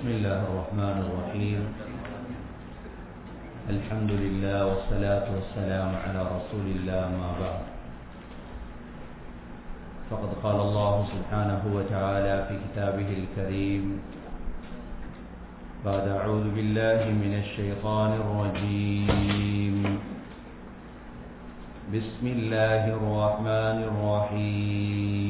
بسم الله الرحمن الرحيم. الحمد لله والصلاة والسلام على رسول الله ما بعد. فقد قال الله سبحانه وتعالى في كتابه الكريم بعد أعوذ بالله من الشيطان الرجيم. بسم الله الرحمن الرحيم.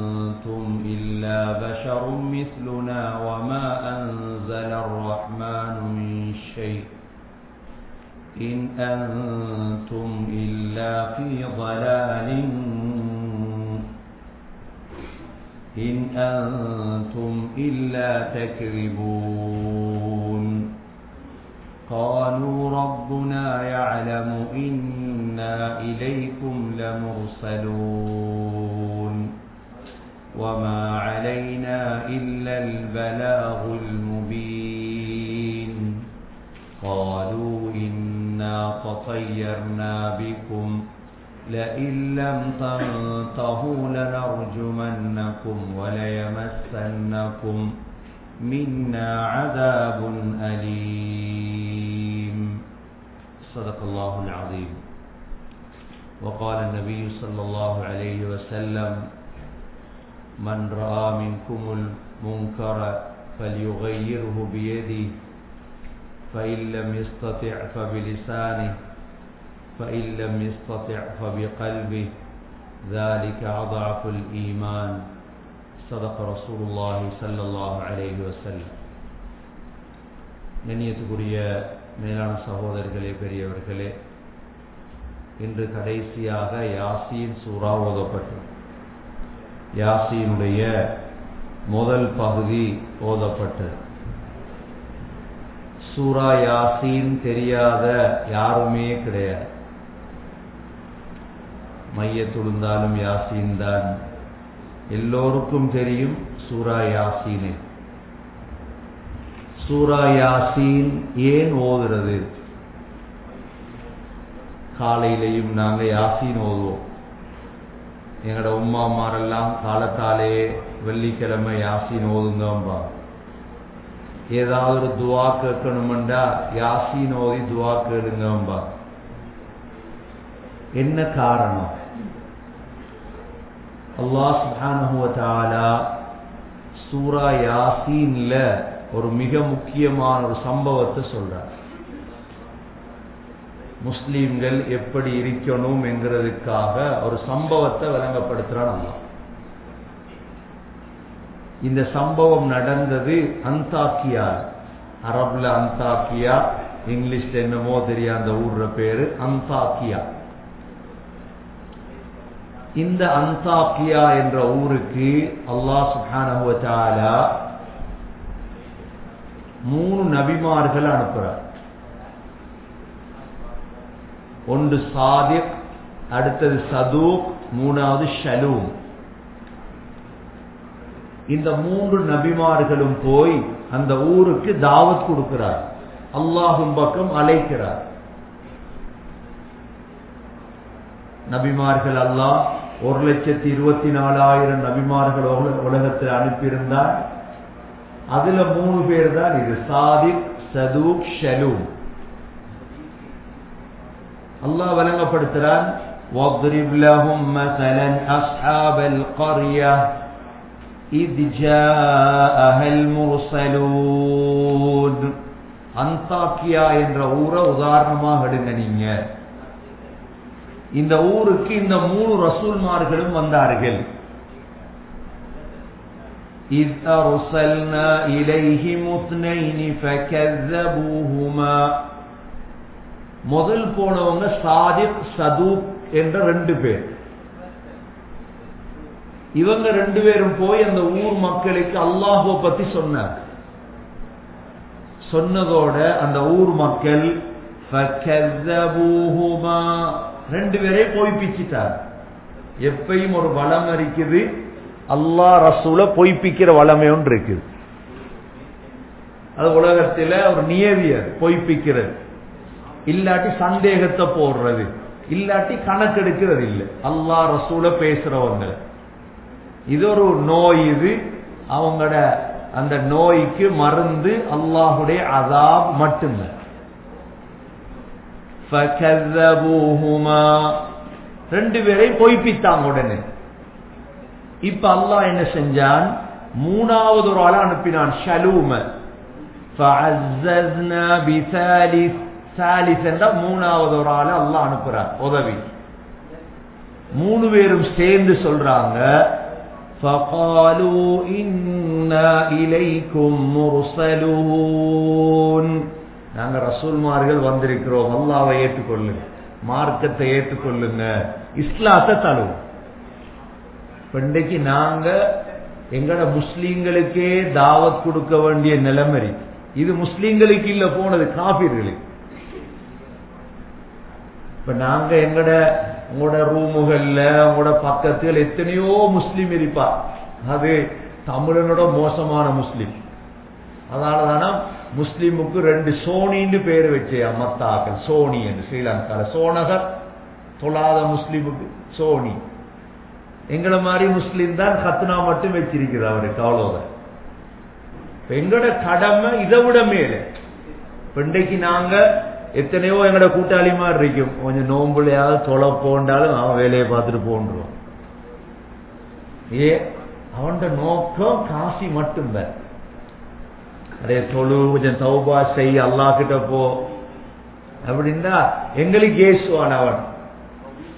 إلا بشر مثلنا وما أنزل الرحمن من شيء. إن أنتم إلا في ضلال. إن أنتم إلا تكذبون. قالوا ربنا يعلم إنا إليكم لمرسلون. وما علينا إلا البلاغ المبين قالوا إنا تطيرنا بكم لئن لم تنتهوا لنرجمنكم وليمسنكم منا عذاب أليم. صدق الله العظيم. وقال النبي صلى الله عليه وسلم من رأى منكم المنكر فليغيره بيده فإن لم يستطع فبلسانه فإن لم يستطع فبقلبه ذلك أضعف الإيمان صدق رسول الله صلى الله عليه وسلم கண்ணியத்துக்குரிய மேலான சகோதரர்களே பெரியவர்களே இன்று கடைசியாக யாசீன் சூறா ஓதப்பட்டது யாசியினுடைய முதல் பகுதி ஓதப்பட்டது. சூரா யாசின் தெரியாத யாருமே கிடையாது. மையத்துழுந்தாலும் யாசின் தான். எல்லோருக்கும் தெரியும் சூரா யாசீனே. சூரா யாசீன் ஏன் ஓதுறது? காலையிலையும் நாங்கள் யாசீன் ஓதுவோம். எங்களோட உம்மாமாரெல்லாம் காலத்தாலே வெள்ளிக்கிழமை யாசின் ஓதுங்கம்பா. ஏதாவது ஒரு துவா கேட்கணுமெண்டா யாசின் ஓதி துவா கேளுங்கம்பா. என்ன காரணம்? அல்லாஹ் சுபானுவத்தாலா சூரா யாசீன்ல ஒரு மிக முக்கியமான ஒரு சம்பவத்தை சொல்றார். முஸ்லீம்கள் எப்படி இருக்கணும் என்கிறதுக்காக ஒரு சம்பவத்தை விளங்கப்படுத்துறான் அல்லா இந்த சம்பவம் நடந்தது அந்தாக்கியா. அரபுல அந்தாக்கியா இங்கிலீஷ்ல என்னமோ தெரியும் அந்த ஊர்ற பேரு அந்தாக்கியா. இந்த அந்தாக்கியா என்ற ஊருக்கு அல்லாஹ் சுஹானஹுவத்தாலா மூணு நபிமார்கள் அனுப்புறார். ஒன்று சாதிக் அடுத்தது சதூக் மூணாவது ஷலூம் இந்த மூன்று நபிமார்களும் போய் அந்த ஊருக்கு தாவத் கொடுக்கிறார் அல்லாஹும் பக்கம் அழைக்கிறார் நபிமார்கள் அல்லாஹ் ஒரு லட்சத்தி இருபத்தி நாலாயிரம் நபிமார்கள் உலகத்தில் அனுப்பியிருந்தார் அதுல மூணு பேர் தான் இது சாதிக் சதூக் ஷலூம் அல்லாஹ் வழங்கப்படுத்துகிறான் واضرب لهم مثلا أصحاب அந்தாக்கியா என்ற ஊரை உதாரணமாக எடுங்க நீங்க. இந்த ஊருக்கு இந்த மூணு ரசூல்மார்களும் வந்தார்கள். إذ أرسلنا إليهم اثنين முதல் போனவங்க சாதிப் சதூக் என்ற ரெண்டு பேர். இவங்க ரெண்டு பேரும் போய் அந்த ஊர் மக்களுக்கு அல்லாஹோ பத்தி சொன்னார் சொன்னதோட அந்த ஊர் மக்கள் ரெண்டு பேரே பொய்ப்பிச்சிட்டார் எப்பையும் ஒரு வளம் இருக்குது அல்லா ரசூல பொய்ப்பிக்கிற வளமை ஒன்று இருக்குது. அது உலகத்தில் ஒரு நியதியர் பொய்ப்பிக்கிறது. இல்லாட்டி சந்தேகத்தை போடுறது. இல்லாட்டி கணக்கெடுக்கிறது இல்லை அல்லா ரசூல பேசுறவங்க. இது ஒரு நோய் இது. அவங்களோட அந்த நோய்க்கு மருந்து அல்லாஹுடைய அதாப் மட்டும்தான் ரெண்டு பேரை பொய்ப்பித்தாங்க உடனே. இப்ப அல்லாஹ் என்ன செஞ்சான்? மூணாவது ஒரு ஆளை அனுப்பினான் ஷலூம. சாலிஸ் என்ற மூணாவது ஒரு ஆளை அல்லாஹ் அனுப்புறார் உதவி மூணு பேரும் சேர்ந்து சொல்றாங்க فَقَالُوا إِنَّا إِلَيْكُمْ مُرْسَلُونَ நாங்க ரசூல்மார்கள் வந்திருக்கிறோம் அல்லாவை ஏற்றுக்கொள்ளுங்க மார்க்கத்தை ஏற்றுக்கொள்ளுங்க இஸ்லாத்தை தழுவும் இன்றைக்கு நாங்க எங்கட முஸ்லீம்களுக்கே தாவத் கொடுக்க வேண்டிய நிலைமை இது முஸ்லீம்களுக்கு இல்ல போனது காபிர்களுக்கு இப்ப நாங்க எங்கட உங்களோட ரூமுகள்ல உங்களோட பக்கத்தில் எத்தனையோ முஸ்லீம் இருப்பா. அது தமிழனோட மோசமான முஸ்லீம். அதனாலதானா முஸ்லீமுக்கு ரெண்டு சோனின்னு பேர் வச்சு மத்தாக்கள். சோனி என்று ஸ்ரீலங்கால. சோனகர் தொழாத முஸ்லீமுக்கு சோனி. எங்களை மாதிரி முஸ்லீம் தான் கத்னா மட்டும் வச்சிருக்குது அவருக்கு அவ்வளவுதான் எங்களோட கடமை இதை விட மேல. இன்றைக்கு நாங்கள் எத்தனையோ எங்களோட கூட்டாளி மாதிரி இருக்கும் கொஞ்சம் நோம்புலையாவது தொலை போண்டாலும் அவன் வேலையை பார்த்துட்டு போன்றுவான். ஏ அவன் நோக்கம் காசி மட்டும்தான் அதே தொழு கொஞ்சம் தௌபா செய் அல்லா கிட்ட போ. அப்படின்னா எங்களுக்கு ஏசுவான் அவன்.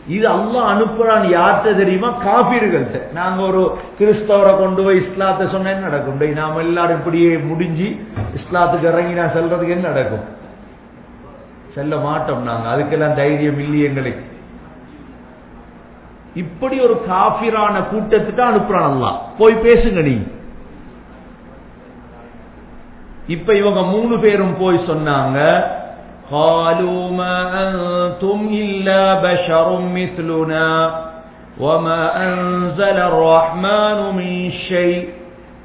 இது அல்லா அனுப்புறான் யார்கிட்ட தெரியுமா? காபீர்கள்ட்ட. நாங்க ஒரு கிறிஸ்தவரை கொண்டு போய் இஸ்லாத்தை சொன்ன என்ன நடக்கும்? நாம எல்லாரும் இப்படியே முடிஞ்சு இஸ்லாத்துக்கு இறங்கி நான் செல்றதுக்கு என்ன நடக்கும்? செல்ல மாட்டோம் நாங்க அதுக்கெல்லாம் தைரியம் இல்லையே எங்களுக்கு இப்படி ஒரு காபிரான கூட்டத்துக்கு அனுப்புறான் அல்லாஹ் போய் பேசுங்க நீ இப்ப இவங்க மூணு பேரும் போய் சொன்னாங்க قالوا ما أنتم إلا بشر مثلنا وما أنزل الرحمن من شيء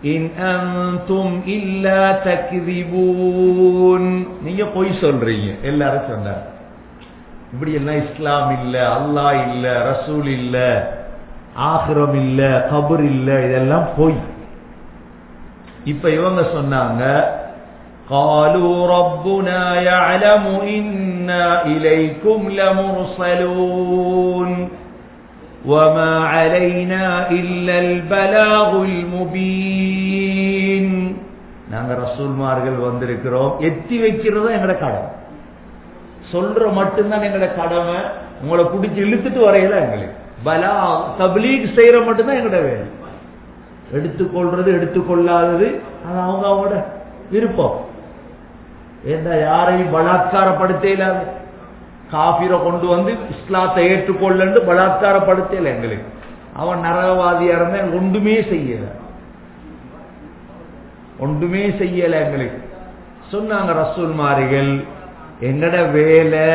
إن أنتم إلا تكذبون நீங்க பொய் சொல்றீங்க எல்லாரும் சொன்னார் இப்படி எல்லாம் இஸ்லாம் இல்ல அல்லாஹ் இல்ல ரசூல் இல்ல ஆகிரம் இல்ல கபர் இல்ல இதெல்லாம் பொய் இப்ப இவங்க சொன்னாங்க قالوا ربنا يعلم إنا إليكم لمرسلون وما علينا إلا البلاغ المبين நாங்க ரசூல்மார்கள் வந்திருக்கிறோம் எத்தி வைக்கிறதும் எங்கட கடமை சொல்ற மட்டும்தான் எங்கட கடமை உங்களை பிடிச்சி இழுத்துட்டு வரையில எங்களுக்கு பலா தப்லீக் செய்யற மட்டும்தான் எங்கட வேலை எடுத்துக்கொள்றது எடுத்துக்கொள்ளாதது அது அவங்க அவங்களோட விருப்பம் ஏண்டா யாரையும் பலாத்காரப்படுத்தல காபிரை கொண்டு வந்து இஸ்லாத்தை ஏற்றுக்கொள்ளு பலாத்காரப்படுத்தல எங்களுக்கு அவன் நரகவாதியா இருந்தா ஒன்றுமே செய்யல ஒன்றுமே செய்யல எங்களுக்கு சொன்னாங்க ரசூல்மாரிகள் எங்கட வேலை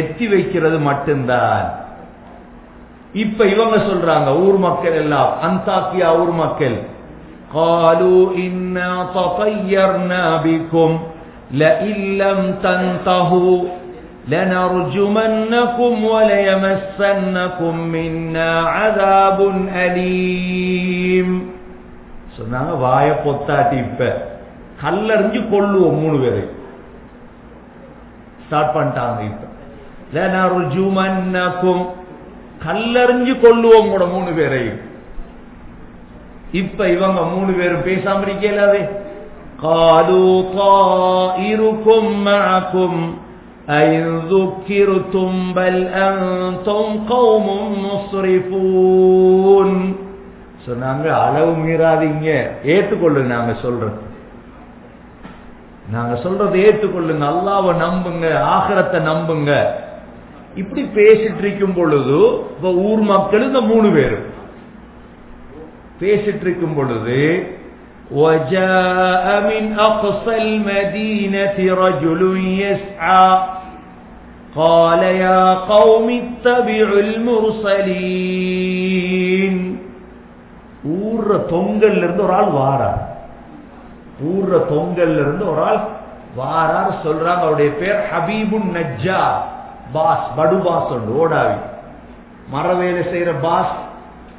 எத்தி வைக்கிறது மட்டும்தான் இப்ப இவங்க சொல்றாங்க ஊர் மக்கள் எல்லாம் அந்தாக்கியா ஊர் மக்கள் قالوا إنا تطيرنا بكم لئن لم تنتهوا لنرجمنكم وليمسنكم منا عذاب أليم சொன்னாங்க வாய பொத்தாட்டி இப்ப கல்லறிஞ்சு கொள்ளுவோம் மூணு பேரை ஸ்டார்ட் பண்ணிட்டாங்க இப்ப லனருஜுமன்னக்கும் கல்லறிஞ்சு கொள்ளுவோம் கூட மூணு பேரையும் இப்ப இவங்க மூணு பேரும் பேசாம இருக்கலாவே قالوا طائركم معكم أئن ذكرتم بل أنتم قوم مسرفون சொன்னாங்க அளவு மீறாதீங்க ஏற்றுக்கொள்ளுங்க நாங்க சொல்றது நாங்க சொல்றதை ஏற்றுக்கொள்ளுங்க அல்லாவை நம்புங்க ஆகரத்தை நம்புங்க இப்படி பேசிட்டு இருக்கும் பொழுது இப்ப ஊர் மக்கள் இந்த மூணு பேரும் பேசிட்டு இருக்கும் பொழுது وجاء من أقصى المدينة رجل يسعى قال يا قوم اتبعوا المرسلين ஊர்ற தொங்கல்ல இருந்து ஒரு ஆள் வாரார் ஊர்ற தொங்கல்ல இருந்து ஒரு ஆள் வாரார் சொல்றாங்க அவருடைய பேர் ஹபீபுன் நஜ்ஜா பாஸ் படு பாஸ் உண்டு ஓடாவி மர வேலை செய்யற பாஸ்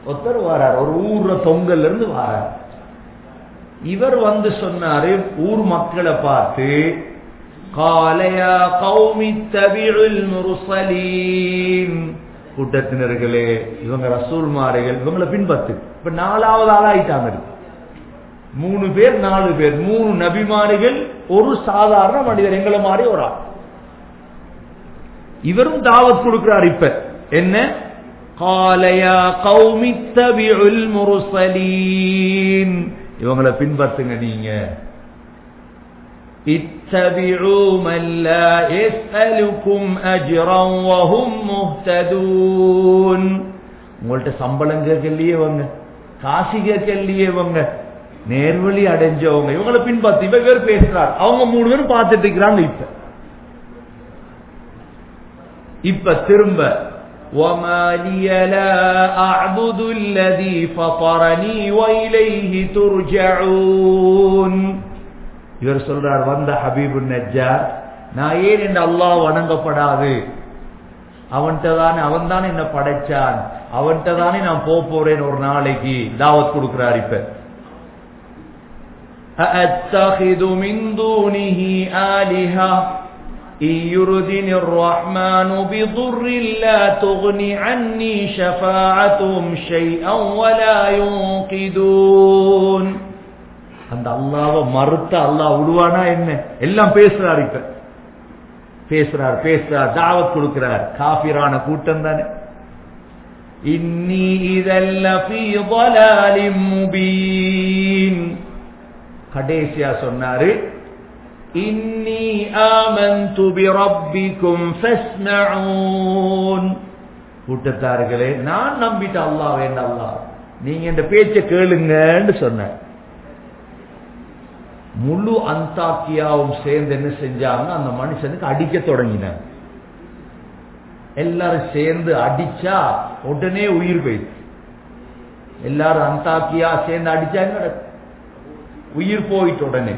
ஒருத்தர் வாரார் ஒரு ஊர்ற தொங்கல்ல இருந்து வாரார் இவர் வந்து சொன்னாரு ஊர் மக்களை பார்த்து காலையா கௌமி தபிழுல் முருசலீன் கூட்டத்தினர்களே இவங்க ரசூல்மார்கள் இவங்களை பின்பத்து. இப்ப நாலாவது ஆளாயிட்டாங்க. மூணு பேர் நாலு பேர். மூணு நபிமாரிகள் ஒரு சாதாரண மனிதர். எங்களை மாதிரி ஒரு ஆள். இவரும் தாவத் கொடுக்கிறார் இப்ப. என்ன? காலையா கௌமி தபிழுல் முருசலீன் இவங்களை பின்பற்றுங்க நீங்க. اتبعوا من لا يسألكم أجرا وهم مهتدون உங்கள்ட்ட சம்பளம் கேட்கலையே இவங்க காசு கேட்கலையே இவங்க நேர்வழி அடைஞ்சவங்க இவங்களை பின்பற்றி இவ பேர் பேசுறார் அவங்க மூணு பேரும் பார்த்துட்டு இருக்கிறாங்க இப்ப இப்ப திரும்ப وما لي لا أعبد الذي فطرني وإليه ترجعون இவர் சொல்றார் வந்த ஹபீபு நஜ்ஜார் நான் ஏன் இந்த அல்லாஹ் வணங்கப்படாது அவன்கிட்ட தானே அவன் தானே என்ன படைச்சான் அவன்கிட்ட தானே நான் போக போறேன் ஒரு நாளைக்கு தாவத் கொடுக்கிறார் இப்ப أأتخذ من دونه آلهة إن يردني الرحمن بضر لا تغن عني شفاعتهم شيئا ولا ينقذون அந்த அல்லாவை மறுத்த அல்லாஹ் விடுவானா என்ன? எல்லாம் பேசுறாரு இப்ப. பேசுறார் பேசுறார் தாவத் கொடுக்கிறார். காபிரான கூட்டம் தானே. இன்னி கடைசியா சொன்னாரு இன்னி ஆமந்து பிரப்பிக்கும் ஃபஸ்மஊன். கூட்டத்தார்களே நான் நம்பிட்ட அல்லாஹ் வேண்ட அல்லாஹ். நீங்க இந்த பேச்சை கேளுங்கன்னு சொன்ன முழு அந்தாக்கியாவும் சேர்ந்து என்ன செஞ்சாங்கன்னா அந்த மனுஷனுக்கு அடிக்க தொடங்கினாங்க எல்லாரும் சேர்ந்து அடிச்சா உடனே உயிர் போயிடுச்சு. எல்லாரும் அந்தாக்கியா சேர்ந்து அடிச்சாங்க உயிர் போயிட்டு உடனே.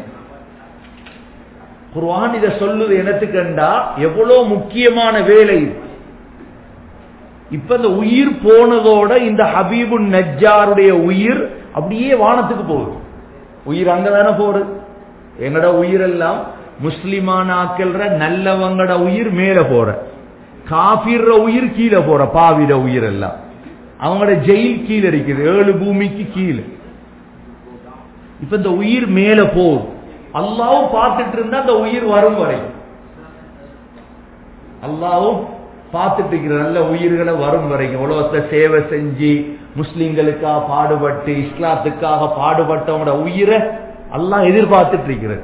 குர்வான் இதை சொல்லுது எனத்துக்கண்டா எவ்வளவு முக்கியமான வேலை இப்ப இந்த உயிர் போனதோட இந்த ஹபீபு நஜ்ஜாருடைய உயிர் அப்படியே வானத்துக்கு போகுது. உயிர் அங்கதானே போறது? எங்கட உயிரெல்லாம் முஸ்லிமான ஆக்கள்ற நல்லவங்கட உயிர் மேல போற. காபிர்ற உயிர் கீழே போற பாவிட உயிர் எல்லாம் அவங்களோட ஜெயில் கீழே இருக்குது ஏழு பூமிக்கு கீழே. இப்ப இந்த உயிர் மேல போகுது அல்லாவும் பார்த்துட்டு இருந்தா அந்த உயிர் வரும் வரை. அல்லாவும் பார்த்துட்டு இருக்கிற நல்ல உயிர்களை வரும் வரைக்கும் உலகத்தை சேவை செஞ்சு முஸ்லிம்களுக்காக பாடுபட்டு இஸ்லாத்துக்காக பாடுபட்டவங்களோட உயிரை அல்லாஹ் எதிர்பார்த்துட்டு இருக்கிறது.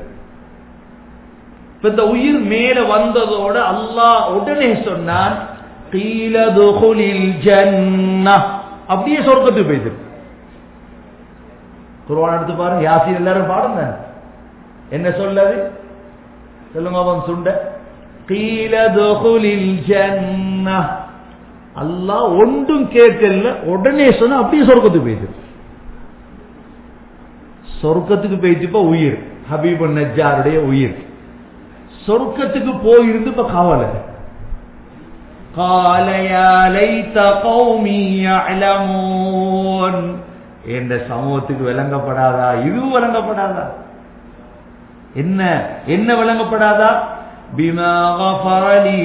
இப்ப இந்த உயிர் மேல வந்ததோட அல்லாஹ் உடனே சொன்னார் அப்படியே சொர்க்கத்துக்கு போயிட்டு. குருவான் எடுத்து பாருங்க யாசின் எல்லாரும் பாடுங்க. என்ன சொல்லது சொல்லுங்க அவன் சுண்ட. அல்லாஹ் ஒன்றும் கேட்கல உடனே சொன்ன அப்படியே சொர்க்கத்துக்கு போயிட்டு. சொர்க்கத்துக்கு போயிடுச்சு உயிர். ஹபீபு நஜாருடைய உயிர். சொர்க்கத்துக்கு போயிருந்து இப்ப கவலை என்ற சமூகத்துக்கு விளங்கப்படாதா? இதுவும் விளங்கப்படாதா? என்ன என்ன விளங்கப்படாதா? பிமா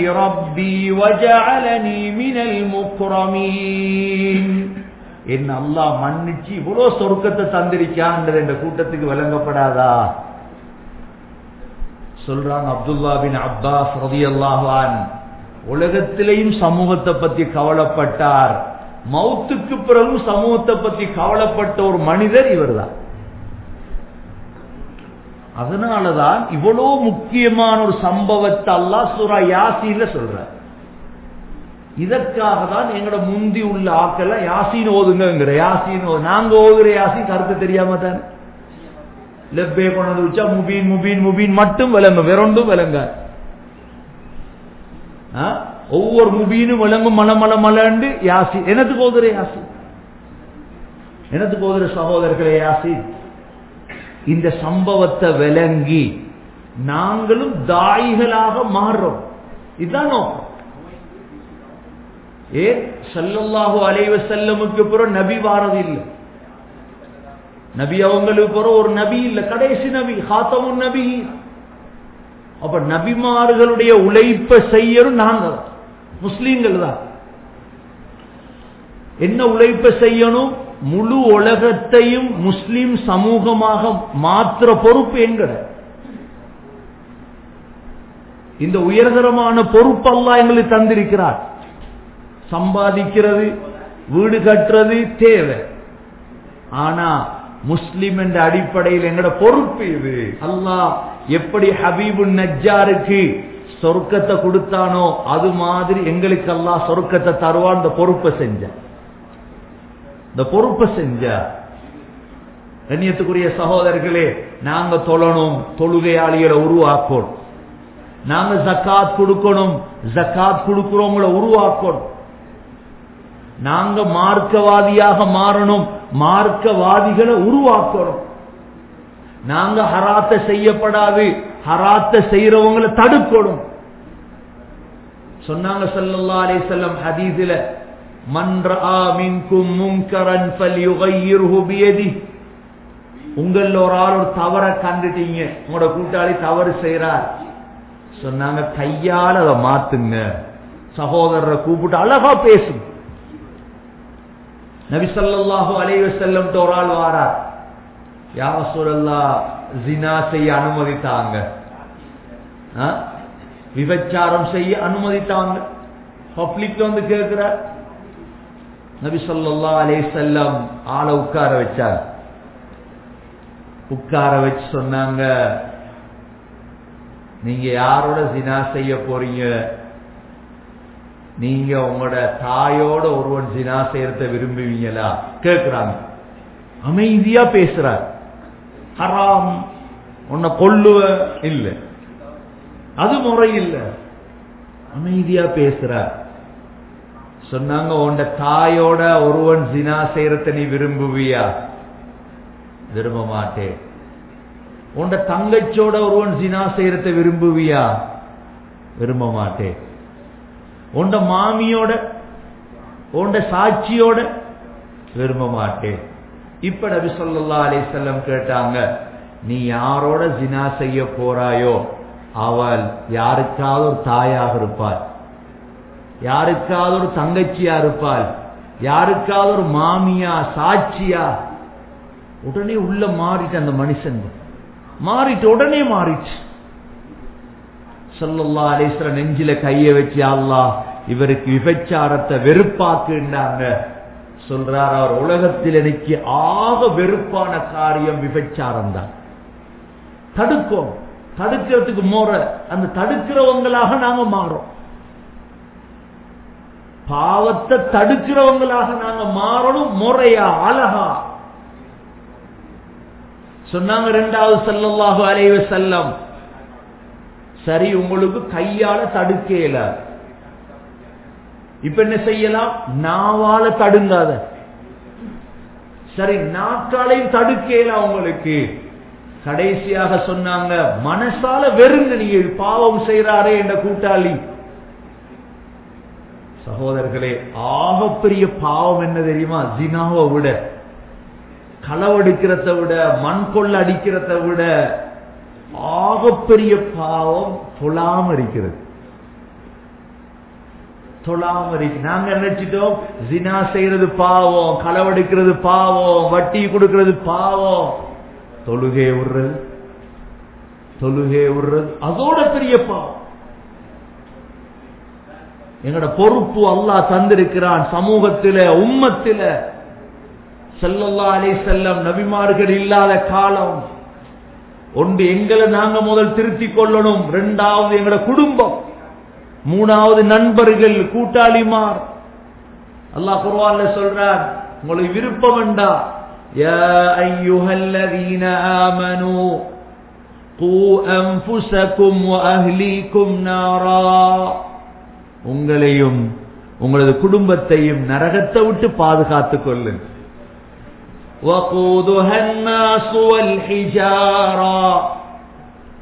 ரப்பி வஜஅலனி மினல் முக்ரமீன். என்ன அல்லா மன்னிச்சு இவ்வளவு சொர்க்கத்தை தந்திருக்கான்றது இந்த கூட்டத்துக்கு விளங்கப்படாதா? சொல்றாங்க அப்துல்லா பின் அப்பாஸ் ரதி அல்லாஹான் உலகத்திலேயும் சமூகத்தை பத்தி கவலைப்பட்டார். மௌத்துக்கு பிறகு சமூகத்தை பத்தி கவலைப்பட்ட ஒரு மனிதர் இவர்தான். அதனாலதான் இவ்வளவு முக்கியமான ஒரு சம்பவத்தை அல்லாஹ் சுரா யாசில சொல்ற இதற்காக தான் எங்களோட முந்தி உள்ள ஆக்கள் யாசின் ஓதுங்கிற யாசின் நாங்க ஓதுகிற யாசின் கருத்து தெரியாம தானே? லெப்பே கொண்டது வச்சா முபீன் முபீன் முபீன் மட்டும் விளங்க வேறொன்றும் விளங்க ஒவ்வொரு முபீனும் விளங்கும் மல மல மலண்டு யாசி எனது போதுற யாசி எனது போதுற சகோதரர்களே யாசி இந்த சம்பவத்தை விளங்கி நாங்களும் தாய்களாக மாறுறோம். இதுதான் நோக்கம். ஏன் சல்லல்லாஹு அலைவ செல்லமுக்கு பிறகு நபி வாரது இல்லை. நபி அவங்களுக்கு பிறகு ஒரு நபி இல்லை கடைசி நபி ஹாத்தமும் நபி. அப்ப நபிமார்களுடைய உழைப்பை செய்யறோம் நாங்க முஸ்லீம்கள் தான். என்ன உழைப்பை செய்யணும்? முழு உலகத்தையும் முஸ்லிம் சமூகமாக மாற்ற பொறுப்பு எங்கட? இந்த உயர்தரமான பொறுப்பெல்லாம் எங்களுக்கு தந்திருக்கிறார். சம்பாதிக்கிறது வீடு கட்டுறது தேவை. ஆனா முஸ்லிம் என்ற அடிப்படையில் எங்கட பொறுப்பு இது. அல்லாஹ் எப்படி ஹபீபு நஜ்ஜாருக்கு சொர்க்கத்தை கொடுத்தானோ அது மாதிரி எங்களுக்கு எல்லாம் சொர்க்கத்தை தருவான். இந்த பொறுப்பை செஞ்ச. இந்த பொறுப்பை செஞ்ச. கண்ணியத்துக்குரிய சகோதரர்களே நாங்க தொழணும் தொழுகையாளிகளை உருவாக்கணும். நாங்க ஜக்காத் கொடுக்கணும் ஜக்காத் கொடுக்கிறவங்களை உருவாக்கணும். நாங்க மார்க்கவாதியாக மாறணும். மார்க்கவாதிகளை உருவாக்கணும். நாங்க ஹராத்த செய்யப்படாது. ஹராத்த செய்யறவங்களை தடுக்கணும். சொன்னாங்க சல்லா அலி செல்லம் ஹதீஸில மன்றா உங்கள ஒரு ஆள் ஒரு தவற கண்டுட்டீங்க. உங்களோட கூட்டாளி தவறு செய்யறார் சொன்னாங்க கையால அதை மாத்துங்க. சகோதரரை கூப்பிட்டு அழகா பேசுங்க. நபிசல்லாஹு அலைவ செல்லம் தோறால் வாரார் யா ரசூலல்லாஹ் ஜினா செய்ய அனுமதித்தாங்க விபச்சாரம் செய்ய அனுமதித்தாங்க பப்ளிக்ல வந்து கேட்கிறார் நபி ஸல்லல்லாஹு செல்லம் வஸல்லம் ஆளை உட்கார வச்சார் உட்கார வச்சு சொன்னாங்க நீங்க யாரோட ஜினா செய்ய போறீங்க நீங்க உங்களோட தாயோட ஒருவன் ஜினா சேர்த்த விரும்புவீங்களா? கேட்கிறாங்க அமைதியா பேசுறார். ஹராம். உன்னை கொல்லுவ இல்ல. அது முறை இல்ல அமைதியா பேசுறார். சொன்னாங்க உன்ட தாயோட ஒருவன் ஜினா செய்யறத நீ விரும்புவியா? விரும்ப மாட்டேன். உன்ட தங்கச்சோட ஒருவன் ஜினா செய்யறத விரும்புவியா? விரும்ப மாட்டேன். உண்ட மாமியோட உண்ட சாட்சியோட விரும்ப மாட்டேன். இப்ப நபி சொல்லா அலிசல்லம் கேட்டாங்க நீ யாரோட ஜினா செய்ய போறாயோ? அவள் யாருக்காவது ஒரு தாயாக இருப்பாள். யாருக்காவது ஒரு தங்கச்சியா இருப்பாள். யாருக்காவது ஒரு மாமியா சாட்சியா? உடனே உள்ள மாறிட்டு அந்த மனுஷன் மாறிட்டு உடனே மாறிச்சு சொல்லல்லா அலேஸ்வர நெஞ்சில கைய வச்சு அல்லா இவருக்கு விபச்சாரத்தை வெறுப்பாக்குன்னாங்க. சொல்றார் அவர் உலகத்தில் எனக்கு ஆக வெறுப்பான காரியம் விபச்சாரம் தான் தடுக்கும். தடுக்கிறதுக்கு மோற அந்த தடுக்கிறவங்களாக நாங்க மாறோம். பாவத்தை தடுக்கிறவங்களாக நாங்க மாறணும் முறையா அழகா. சொன்னாங்க ரெண்டாவது செல்லல்லாக அலைவ செல்லம் சரி உங்களுக்கு கையால தடுக்கல இப்ப என்ன செய்யலாம்? நாவால தடுங்காத. சரி நாக்காலையும் தடுக்கல உங்களுக்கு. கடைசியாக சொன்னாங்க மனசால வெறுங்க நீ பாவம் செய்யறாரே என்ற கூட்டாளி. சகோதரர்களே ஆகப்பெரிய பாவம் என்ன தெரியுமா? ஜினாவை விட களவெடுக்கிறத விட மண் கொள்ள அடிக்கிறத விட ஆகப்பெரிய பாவம் தொழாம இருக்கிறது தொழாம இருக்கு நாங்க நினைச்சிட்டோம்? ஜினா செய்யறது பாவம் களவெடுக்கிறது பாவம் வட்டி கொடுக்கிறது பாவம். தொழுகே விடுறது தொழுகே விடுறது அதோட பெரிய பாவம். எங்கட பொறுப்பு அல்லாஹ் தந்திருக்கிறான் சமூகத்தில உம்மத்தில. செல்லல்லா அலை செல்லம் நபிமார்கள் இல்லாத காலம். ஒன்று எங்களை நாங்க முதல் திருத்தி கொள்ளணும். ரெண்டாவது எங்களோட குடும்பம். மூணாவது நண்பர்கள் கூட்டாளிமார். அல்லா குர்வான்ல சொல்றார் உங்களை விருப்பம் வேண்டா உங்களையும் உங்களது குடும்பத்தையும் நரகத்தை விட்டு பாதுகாத்துக் கொள்ளுங்க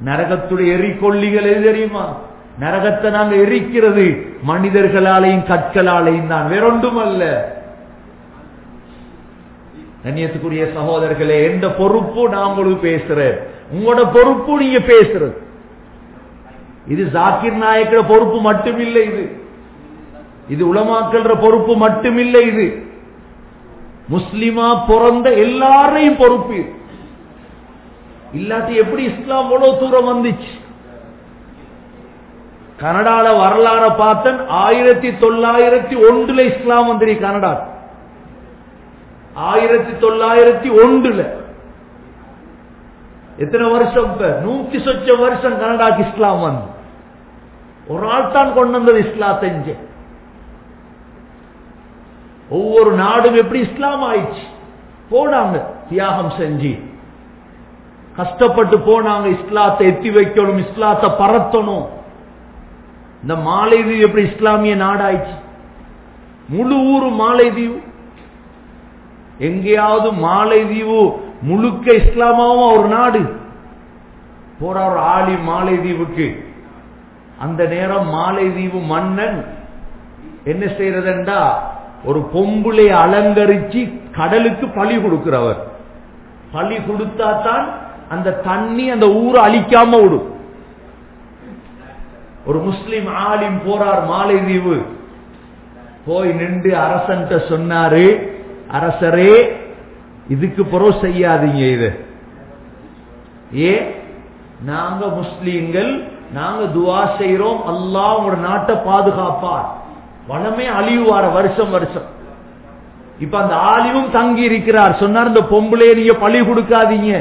நரகத்துடைய எரிகொல்லிகள் எது தெரியுமா? நரகத்தை நாங்க எரிக்கிறது மனிதர்களாலையும் கற்களாலையும் தான். வேறொன்றும் அல்ல கண்ணியத்துக்குரிய சகோதரர்களே எந்த பொறுப்பு நான் உங்களுக்கு பேசுறேன். உங்களோட பொறுப்பு நீங்க பேசுறது. இது ஜாக்கிர் நாயக்கிற பொறுப்பு மட்டுமில்லை இது. இது உளமாக்கல்ற பொறுப்பு மட்டுமில்லை இது. முஸ்லிமா பிறந்த எல்லாரையும் பொறுப்பு இல்லாட்டி எப்படி இஸ்லாம் எவ்வளவு தூரம் வந்துச்சு? கனடால வரலாற பார்த்தன் ஆயிரத்தி தொள்ளாயிரத்தி ஒன்றுல இஸ்லாம் வந்துரு கனடா. ஆயிரத்தி தொள்ளாயிரத்தி ஒன்றுல. எத்தனை வருஷம் இப்ப? நூத்தி சொச்ச வருஷம் கனடாக்கு இஸ்லாம் வந்து. ஒரு ஆள் தான் கொண்டு வந்தது இஸ்லாம் ஒவ்வொரு நாடும் எப்படி இஸ்லாம் ஆயிடுச்சு? போனாங்க தியாகம் செஞ்சு. கஷ்டப்பட்டு போனாங்க இஸ்லாத்தை எத்தி வைக்கணும் இஸ்லாத்தை பரத்தணும். இந்த மாலைதீவு எப்படி இஸ்லாமிய நாடாயிடுச்சு? முழு ஊரு மாலைதீவு. எங்கேயாவது மாலைதீவு முழுக்க இஸ்லாமாவும் ஒரு நாடு. போற ஒரு ஆளி மாலைதீவுக்கு. அந்த நேரம் மாலைதீவு மன்னன் என்ன செய்யறதுண்டா? ஒரு பொம்புளை அலங்கரிச்சு கடலுக்கு பழி கொடுக்கிறவர். பழி கொடுத்தா தான் அந்த தண்ணி அந்த ஊரை அழிக்காம விடும். ஒரு முஸ்லிம் ஆலிம் போறார் மாலைதீவு. போய் நின்று அரசன்ட்ட சொன்னாரு அரசரே இதுக்கு பிறகு செய்யாதீங்க இது. ஏ நாங்க முஸ்லீம்கள் நாங்க துவா செய்யறோம் அல்லா உங்களோட நாட்டை பாதுகாப்பார். வளமே அழிவுவார வருஷம் வருஷம். இப்ப அந்த ஆலிவும் தங்கி இருக்கிறார். சொன்னார் இந்த பொம்பளைய நீங்க பழி கொடுக்காதீங்க.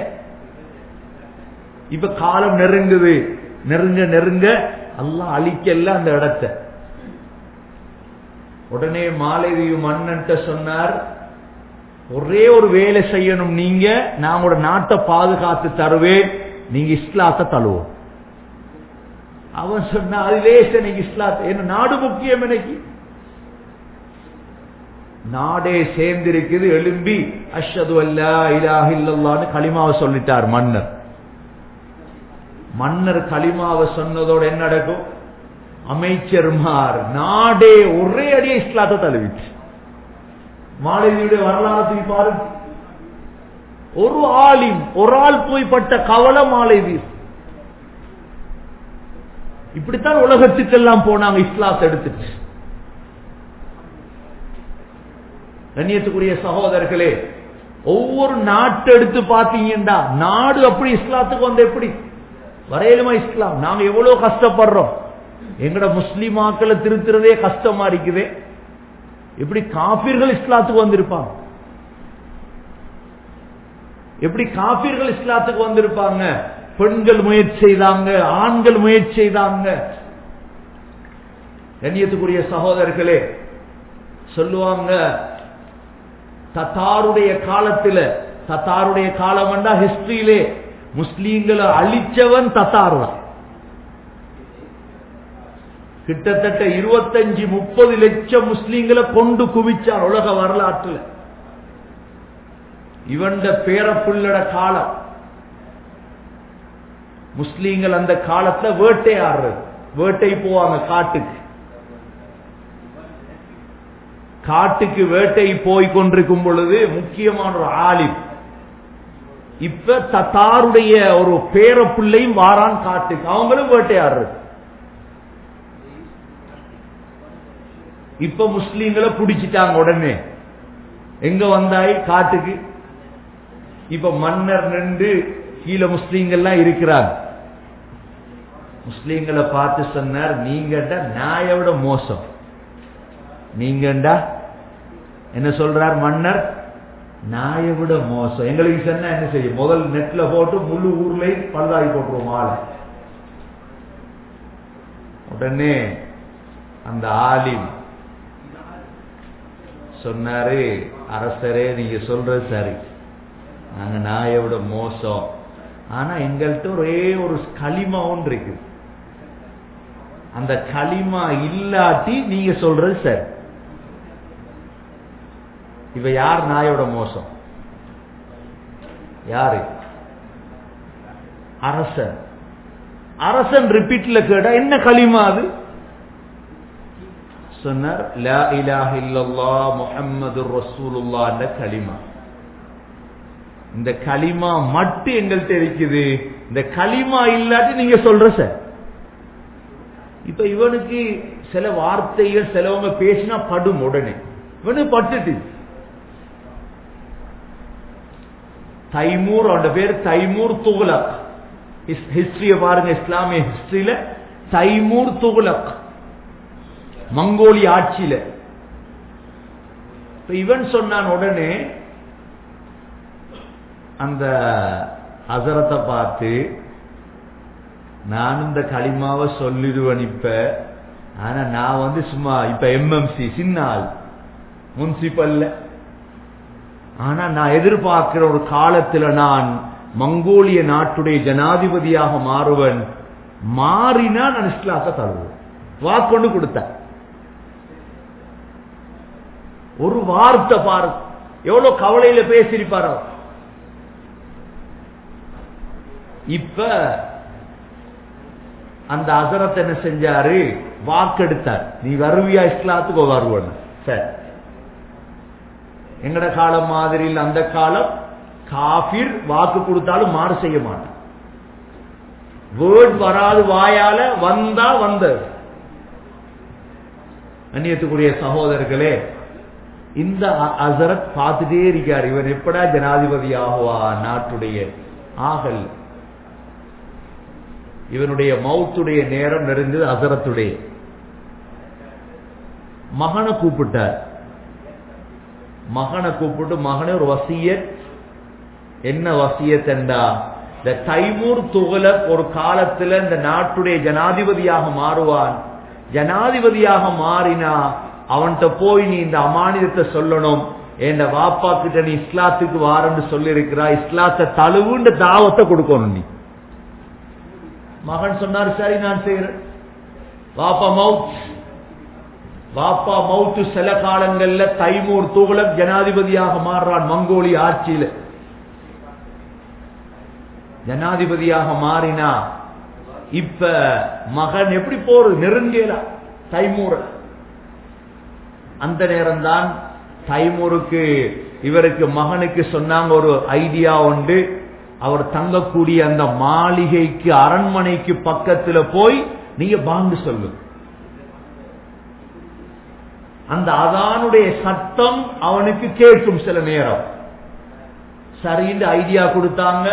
இப்ப காலம் நெருங்குது. நெருங்க நெருங்க எல்லாம் அழிக்கல அந்த இடத்தை. உடனே மாலைதீவு மன்னன்ட்ட சொன்னார் ஒரே ஒரு வேலை செய்யணும். நீங்க நான் உங்களோட நாட்டை பாதுகாத்து தருவேன். நீங்க இஸ்லாத்தை தழுவோம் அவன் சொன்ன அது லேச நீங்க என்ன நாடு முக்கியம் எனக்கு நாடே சேர்ந்திருக்குது எழும்பி அஷது அல்லா இலாஹ இல்லல்லான்னு களிமாவை சொல்லிட்டார் மன்னர். மன்னர் களிமாவை சொன்னதோட என்ன நடக்கும்? அமைச்சர்மார் நாடே ஒரே அடியே இஸ்லாத்தை தழுவிச்சு மாலதியுடைய வரலாறு பாருங்க. ஒரு ஆளின் ஒரு ஆள் போய்பட்ட கவலை மாலைவி. இப்படித்தான் உலகத்துக்கெல்லாம் போனாங்க இஸ்லாத்தை எடுத்துட்டு. கண்ணியத்துக்குரிய சகோதரர்களே ஒவ்வொரு நாட்டு எடுத்து பாத்தீங்கன்னா நாடு அப்படி இஸ்லாத்துக்கு வந்த எப்படி? வரையிலுமா இஸ்லாம்? நாங்க எவ்வளவு கஷ்டப்படுறோம். எங்கட முஸ்லிமாக்களை திருத்துறதே கஷ்டமா இருக்குது. எப்படி காபீர்கள் இஸ்லாத்துக்கு வந்திருப்பாங்க? எப்படி காபீர்கள் இஸ்லாத்துக்கு வந்திருப்பாங்க? பெண்கள் முயற்சி செய்தாங்க ஆண்கள் முயற்சி செய்தாங்க. கண்ணியத்துக்குரிய சகோதரர்களே சொல்லுவாங்க தத்தாருடைய காலத்துல தத்தாருடைய காலம் வந்தா ஹிஸ்டரியிலே முஸ்லீம்களை அழிச்சவன் தத்தார். தான் கிட்டத்தட்ட இருபத்தஞ்சு முப்பது லட்சம் முஸ்லீம்களை கொண்டு குவிச்சார் உலக வரலாற்றுல. இவண்ட பேரப்புள்ளட காலம். முஸ்லீம்கள் அந்த காலத்துல வேட்டையாடுறது. வேட்டை போவாங்க காட்டுக்கு. காட்டுக்கு வேட்டை போய் கொண்டிருக்கும் பொழுது முக்கியமான ஒரு ஆலிம். இப்ப தத்தாருடைய ஒரு பேர பிள்ளையும் வாரான் காட்டுக்கு. அவங்களும் வேட்டையாடுறது. இப்ப முஸ்லீம்களை பிடிச்சிட்டாங்க உடனே. எங்க வந்தாய்? காட்டுக்கு. இப்ப மன்னர் நின்று கீழே முஸ்லீம்கள்லாம் இருக்கிறாங்க. முஸ்லீம்களை பார்த்து சொன்னார் நீங்கண்டா நாயை விட மோசம். நீங்கண்டா என்ன சொல்றார் மன்னர்? நாயை விட மோசம். எங்களுக்கு சொன்னா என்ன செய்யும்? முதல் நெட்ல போட்டு முழு ஊர்லயும் பழுதாகி போட்டுருவோம் ஆளை. உடனே அந்த ஆலிம் சொன்னாரு அரசரே நீங்க சொல்றது சரி. நாங்க நாயை விட மோசம். ஆனா எங்கள்கிட்ட ஒரே ஒரு களிமா ஒன்று இருக்கு அந்த களிமா இல்லாட்டி நீங்க சொல்றது சரி. இவ யார் நாயோட மோசம்? யாரு? அரசன். அரசன் ரிப்பீட்ல கேட்டா என்ன களிமா அது? சொன்னார் லா இலாஹ இல்லல்லா முஹம்மது ரசூலுல்லாஹ் களிமா. இந்த களிமா மட்டும் எங்கள்கிட்ட இருக்குது. இந்த களிமா இல்லாட்டி நீங்க சொல்ற சார் இப்ப இவனுக்கு சில வார்த்தைகள் சிலவங்க பேசினா படும் உடனே. இவனு பட்டுட்டு தைமூர் அவட பேர் தைமூர் துகுலக். ஹிஸ்டரிய பாருங்க இஸ்லாமிய ஹிஸ்டரியில தைமூர் துகுலக். மங்கோலி ஆட்சியில. இவன் சொன்னான் உடனே அந்த அசரத்தை பார்த்து நான் இந்த களிமாவை சொல்லிடுவேன் இப்ப. ஆனா நான் வந்து சும்மா இப்ப எம்எம்சி சின்னால் முன்சிபல்ல. ஆனா நான் எதிர்பார்க்கிற ஒரு காலத்துல நான் மங்கோலிய நாட்டுடைய ஜனாதிபதியாக மாறுவன். மாறினா நான் இஸ்லாத்தை தருவேன் வாக்கொண்டு கொடுத்தேன். ஒரு வார்த்தை பாரு எவ்வளவு கவலையில பேசியிருப்பார். இப்ப அந்த அசரத்தை என்ன செஞ்சாரு? வாக்கெடுத்தார். நீ வருவியா இஸ்லாத்துக்கு வருவன் சரி. எங்கட காலம் மாதிரியில் அந்த காலம் காபிர் வாக்கு கொடுத்தாலும் மாறு செய்ய மாட்டான். வேர்ட் வராது வாயால வந்தா வந்தது. அந்நியத்துக்குரிய சகோதரர்களே இந்த அசரத் பார்த்துட்டே இருக்கார். இவர் எப்படா ஜனாதிபதி ஆகுவா? நாட்டுடைய ஆகல். இவனுடைய மவுத்துடைய நேரம் நெருங்குது அசரத்துடைய. மகனை கூப்பிட்டார். மகனை கூப்பிட்டு மகனே ஒரு வசியத் என்ன வசியத் என்றா இந்த தைமூர் துகலக் ஒரு காலத்துல இந்த நாட்டுடைய ஜனாதிபதியாக மாறுவான். ஜனாதிபதியாக மாறினா அவன்கிட்ட போய் நீ இந்த அமானிதத்தை சொல்லணும். என் வாப்பா கிட்ட நீ இஸ்லாத்துக்கு வாரன்னு சொல்லி இருக்கிறா இஸ்லாத்தை தழுவுன்ற தாவத்தை கொடுக்கணும் நீ. மகன் சொன்னார் சரி நான் செய்யறேன் வாப்பா மவுத் பாப்பா மவுத்து சில காலங்கள்ல தைமூர் துகுலக் ஜனாதிபதியாக மாறுறான் மங்கோலி ஆட்சியில. ஜனாதிபதியாக மாறினா இப்ப மகன் எப்படி போறது நெருங்கேலா தைமூர அந்த நேரம் தான் தைமூருக்கு இவருக்கு மகனுக்கு சொன்னாங்க ஒரு ஐடியா உண்டு. அவர் தங்கக்கூடிய அந்த மாளிகைக்கு அரண்மனைக்கு பக்கத்துல போய் நீங்க பாங்கு சொல்லு அந்த அதானுடைய சத்தம் அவனுக்கு கேட்கும் சில நேரம். சரின்னு ஐடியா கொடுத்தாங்க.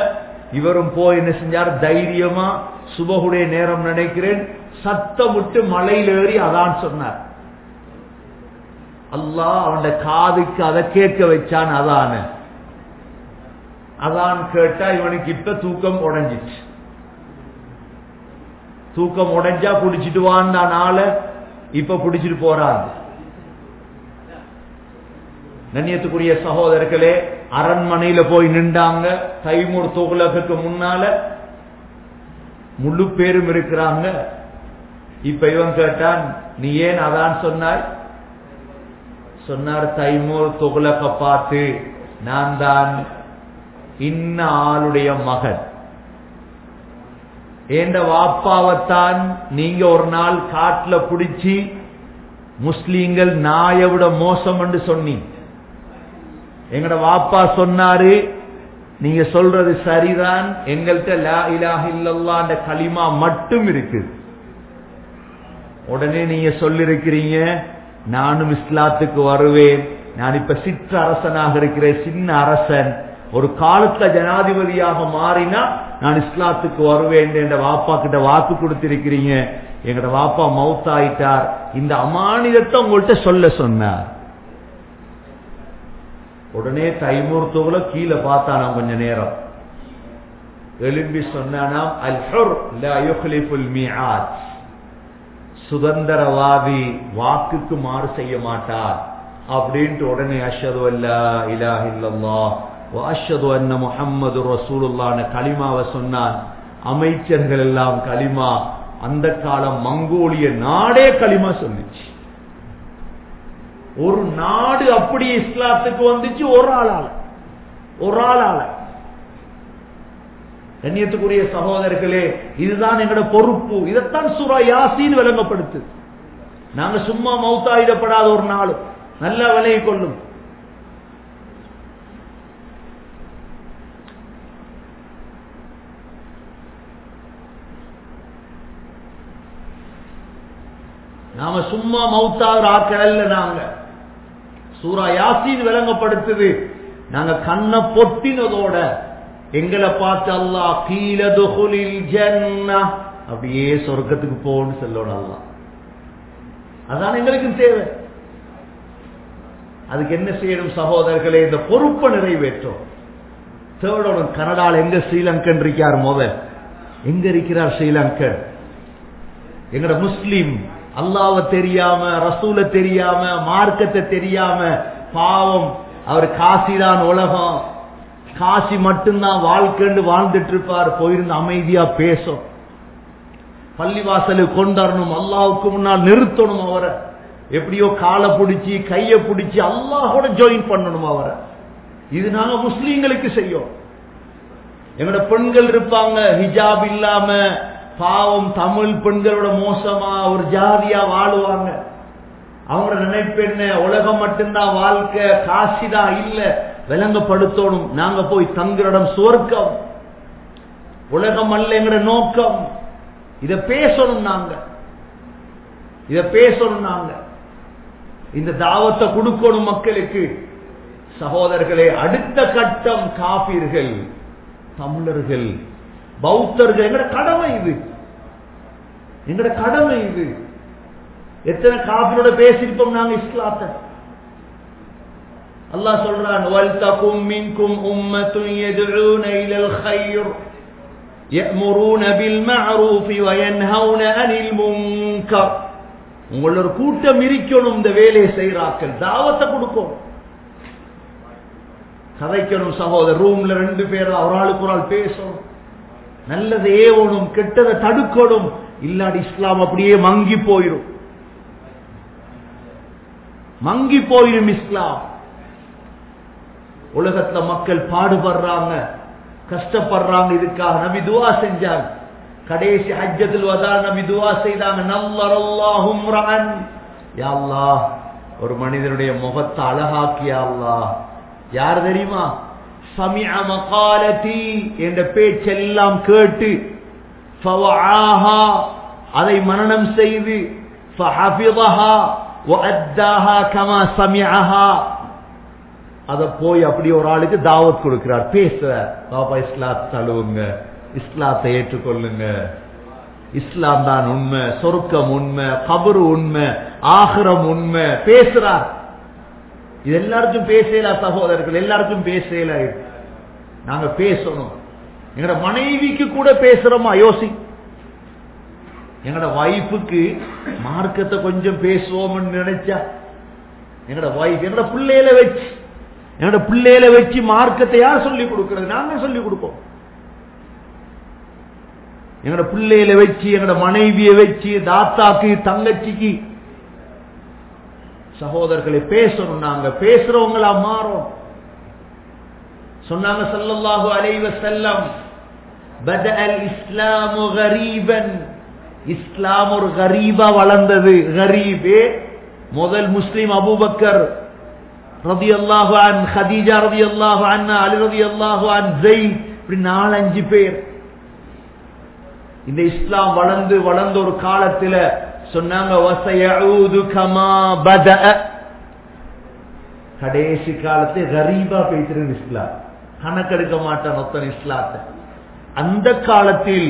இவரும் போய் என்ன செஞ்சார்? தைரியமா சுபகுடைய நேரம் நினைக்கிறேன். சத்தம் விட்டு மலையில் ஏறி அதான் சொன்னார். அல்லா அவன் காதுக்கு அதை கேட்க வச்சான் அதான. அதான் கேட்டா இவனுக்கு இப்ப தூக்கம் உடஞ்சிச்சு. தூக்கம் உடைஞ்சா புடிச்சிட்டு வான்னா நாள இப்ப பிடிச்சிட்டு போறாங்க. கண்ணியத்துக்குரிய சகோதரர்களே அரண்மனையில போய் நின்றாங்க. தைமூர் துகுலகுக்கு முன்னால முழு பேரும் இருக்கிறாங்க. இப்ப இவன் கேட்டான் நீ ஏன் அதான் சொன்னாய்? சொன்னார் தைமூர் தொகுலக பார்த்து நான் தான் இன்ன ஆளுடைய மகன். ஏண்ட வாப்பாவத்தான் நீங்க ஒரு நாள் காட்டுல பிடிச்சி முஸ்லீம்கள் நாயை விட மோசம் என்று சொன்னீங்க. எங்கட வாப்பா சொன்னாரு நீங்க சொல்றது சரிதான் எங்கள்கிட்ட லா இலாஹ இல்லல்லா களிமா மட்டும் இருக்கு. உடனே நீங்க சொல்லிருக்கிறீங்க நானும் இஸ்லாத்துக்கு வருவேன் நான் இப்ப சிற்றரசனாக இருக்கிறேன் சின்ன அரசன். ஒரு காலத்துல ஜனாதிபதியாக மாறினா நான் இஸ்லாத்துக்கு வருவேன் என்ற வாப்பா கிட்ட வாக்கு கொடுத்திருக்கிறீங்க. எங்கட வாப்பா மவுத்தாயிட்டார். இந்த அமானிதத்தை உங்கள்கிட்ட சொல்ல சொன்னார். உடனே தைமூர்த்துவல கீழே பார்த்தானாம் கொஞ்ச நேரம். எழும்பி சொன்னானாம் சுதந்திரவாதி வாக்குக்கு மாறு செய்ய மாட்டார் அப்படின்ட்டு உடனே அஷது அல்லா இலாஹ இல்லல்லாஹ் வாஷது அன்ன முஹம்மது ரசூலுல்லான களிமாவை சொன்னான். அமைச்சர்கள் எல்லாம் களிமா அந்த காலம் மங்கோலிய நாடே களிமா சொன்னிச்சு. ஒரு நாடு அப்படி இஸ்லாத்துக்கு வந்துச்சு ஒரு ஆளால. ஒரு ஆளால. கண்ணியத்துக்குரிய சகோதரர்களே இதுதான் எங்களோட பொறுப்பு. இதைத்தான் சுரா யாசின்னு விளங்கப்படுத்து. நாங்க சும்மா மௌத்தாயிடப்படாத ஒரு நாள். நல்ல விலையை கொள்ளும். நாம சும்மா மௌத்தாகிற ஆட்கள் நாங்க. சூரா யாசின் விளங்கப்படுத்துது. நாங்க கண்ணை பொட்டினதோட எங்களை பார்த்து அல்லா கீழதுகுலில் ஜன்னா அப்படியே சொர்க்கத்துக்கு போன்னு சொல்லணும் அல்லா அதான் எங்களுக்கு தேவை அதுக்கு என்ன செய்யணும் சகோதரர்களே இந்த பொறுப்பை நிறைவேற்றும். தேர்டோட கனடால எங்க ஸ்ரீலங்கன் இருக்கார் மோத எங்க இருக்கிறார் ஸ்ரீலங்கன்? எங்கட முஸ்லீம் அல்லாவை தெரியாம ரசூல தெரியாம மார்க்கத்தை தெரியாம பாவம். அவர் காசிதான் உலகம். காசி மட்டும்தான் வாழ்க்கைன்னு வாழ்ந்துட்டு இருப்பார் போயிருந்து அமைதியா பேசும். பள்ளிவாசலுக்கு கொண்டாடணும் அல்லாவுக்கு முன்னால் நிறுத்தணும் அவரை. எப்படியோ காலை பிடிச்சி கையை பிடிச்சி அல்லாஹோட ஜாயின் பண்ணணும் அவரை. இது நாங்க முஸ்லீம்களுக்கு செய்யும். எங்களோட பெண்கள் இருப்பாங்க ஹிஜாப் இல்லாம பாவம் தமிழ் பெண்களோட மோசமா ஒரு ஜாதியா வாழுவாங்க. அவங்களோட நினைப்பு என்ன? உலகம் மட்டும்தான் வாழ்க்கை காசிதான் இல்ல. விளங்கப்படுத்தணும். நாங்க போய் தங்கிறடம் சுவர்க்கம் உலகம் அல்ல எங்கட நோக்கம். இத பேசணும் நாங்க. இத பேசணும் நாங்க. இந்த தாவத்தை கொடுக்கணும் மக்களுக்கு. சகோதரர்களே அடுத்த கட்டம் காப்பீர்கள் தமிழர்கள். பௌத்தர்கள் எங்கட கடமை இது எங்கட கடமை இது எத்தனை காபிரோட பேசியிருப்போம் நாங்க இஸ்லாத்தை அல்லாஹ் சொல்றான் வல்தகும் மின்கும் உம்மத்துன் யதுஊன இலல் கைர் يأمرون بالمعروف وينهون عن المنكر உங்கள ஒரு கூட்டம் இருக்கணும் இந்த வேலையை செய்யறாக்கள் தாவத்தை கொடுக்கும் கதைக்கணும் சகோதரர் ரூம்ல ரெண்டு பேரும் ஒரு ஆளுக்கு ஒரு ஆள் பேசணும் நல்லதை ஏவணும் கெட்டதை தடுக்கணும். இல்லாடி இஸ்லாம் அப்படியே மங்கி போயிடும் மங்கி போயிடும் இஸ்லாம். உலகத்துல மக்கள் பாடுபடுறாங்க கஷ்டப்படுறாங்க இதுக்காக நபி துவா செஞ்சாங்க. கடைசி ஹஜ்ஜத்தில் வதா நபி துவா செய்தாங்க. நல்லல்லாஹும் ரன் அல்லாஹ் ஒரு மனிதனுடைய முகத்தை அழகாக்கியா அல்லாஹ். யார் தெரியுமா? சமிஅ மகாலதி என்ற பேச்செல்லாம் கேட்டு அதை மனனம் செய்து ஃபஹஃபிதஹா கமா அத போய் அப்படி ஒரு ஆளுக்கு தாவத் கொடுக்கிறார். பேசுற பாப்பா இஸ்லாத் தழுவுங்க இஸ்லாத்தை ஏற்றுக்கொள்ளுங்க. இஸ்லாம் தான் உண்மை சொருக்கம் உண்மை கபரு உண்மை ஆகரம் உண்மை. பேசுறார். இது எல்லாருக்கும் பேசல சகோதரர்கள் எல்லாருக்கும் பேசல நாங்க பேசணும். எங்கட மனைவிக்கு கூட பேசுறோமா? யோசி. எங்கட வைஃபுக்கு மார்க்கத்தை கொஞ்சம் பேசுவோம்னு நினைச்சா? எங்கட வைஃப் எங்கட பிள்ளையில வச்சு என்னோட பிள்ளையில வச்சு மார்க்கத்தை யார் சொல்லி கொடுக்கிறது? நாங்க சொல்லி கொடுப்போம். எங்களோட பிள்ளையில வச்சு எங்களோட மனைவியை வச்சு தாத்தாக்கு தங்கச்சிக்கு சகோதரர்களை பேசணும். நாங்க பேசுறவங்களா மாறும். சொன்னாங்க சல்லல்லாஹு அலைவ செல்லம் பதல் இஸ்லாம் கரீபன். இஸ்லாம் ஒரு கரீபா வளர்ந்தது. கரீபே முதல் முஸ்லிம் அபூபக்கர் ரதி அல்லாஹு அன் ஹதீஜா ரதி அல்லாஹு அண்ணா அலி ரதி அல்லாஹு அன் ஜெய் இப்படி நாலஞ்சு பேர். இந்த இஸ்லாம் வளர்ந்து வளர்ந்த ஒரு காலத்துல சொன்னாங்க பத கடைசி காலத்துல கரீபா பேசுறது இஸ்லாம். கணக்கெடுக்க மாட்டான் ஒத்தன் இஸ்லாத்தை. அந்த காலத்தில்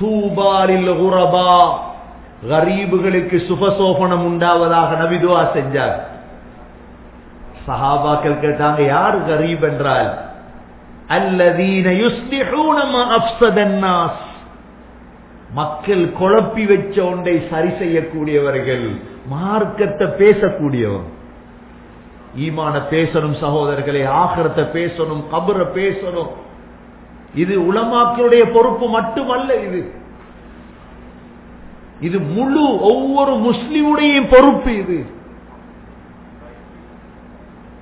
தூபாலில் உரபா கரீபுகளுக்கு சுபசோபனம் உண்டாவதாக நபிதுவா செஞ்சார். சஹாபாக்கள் கேட்டாங்க யார் கரீப் என்றால்? அல்லதீன மக்கள் குழப்பி வச்ச ஒன்றை சரி செய்யக்கூடியவர்கள் மார்க்கத்தை பேசக்கூடியவன் ஈமான பேசணும் சகோதரர்களே ஆகரத்தை பேசணும் கபரை பேசணும். இது உலமாக்களுடைய பொறுப்பு மட்டுமல்ல இது. இது முழு ஒவ்வொரு முஸ்லிமுடைய பொறுப்பு இது.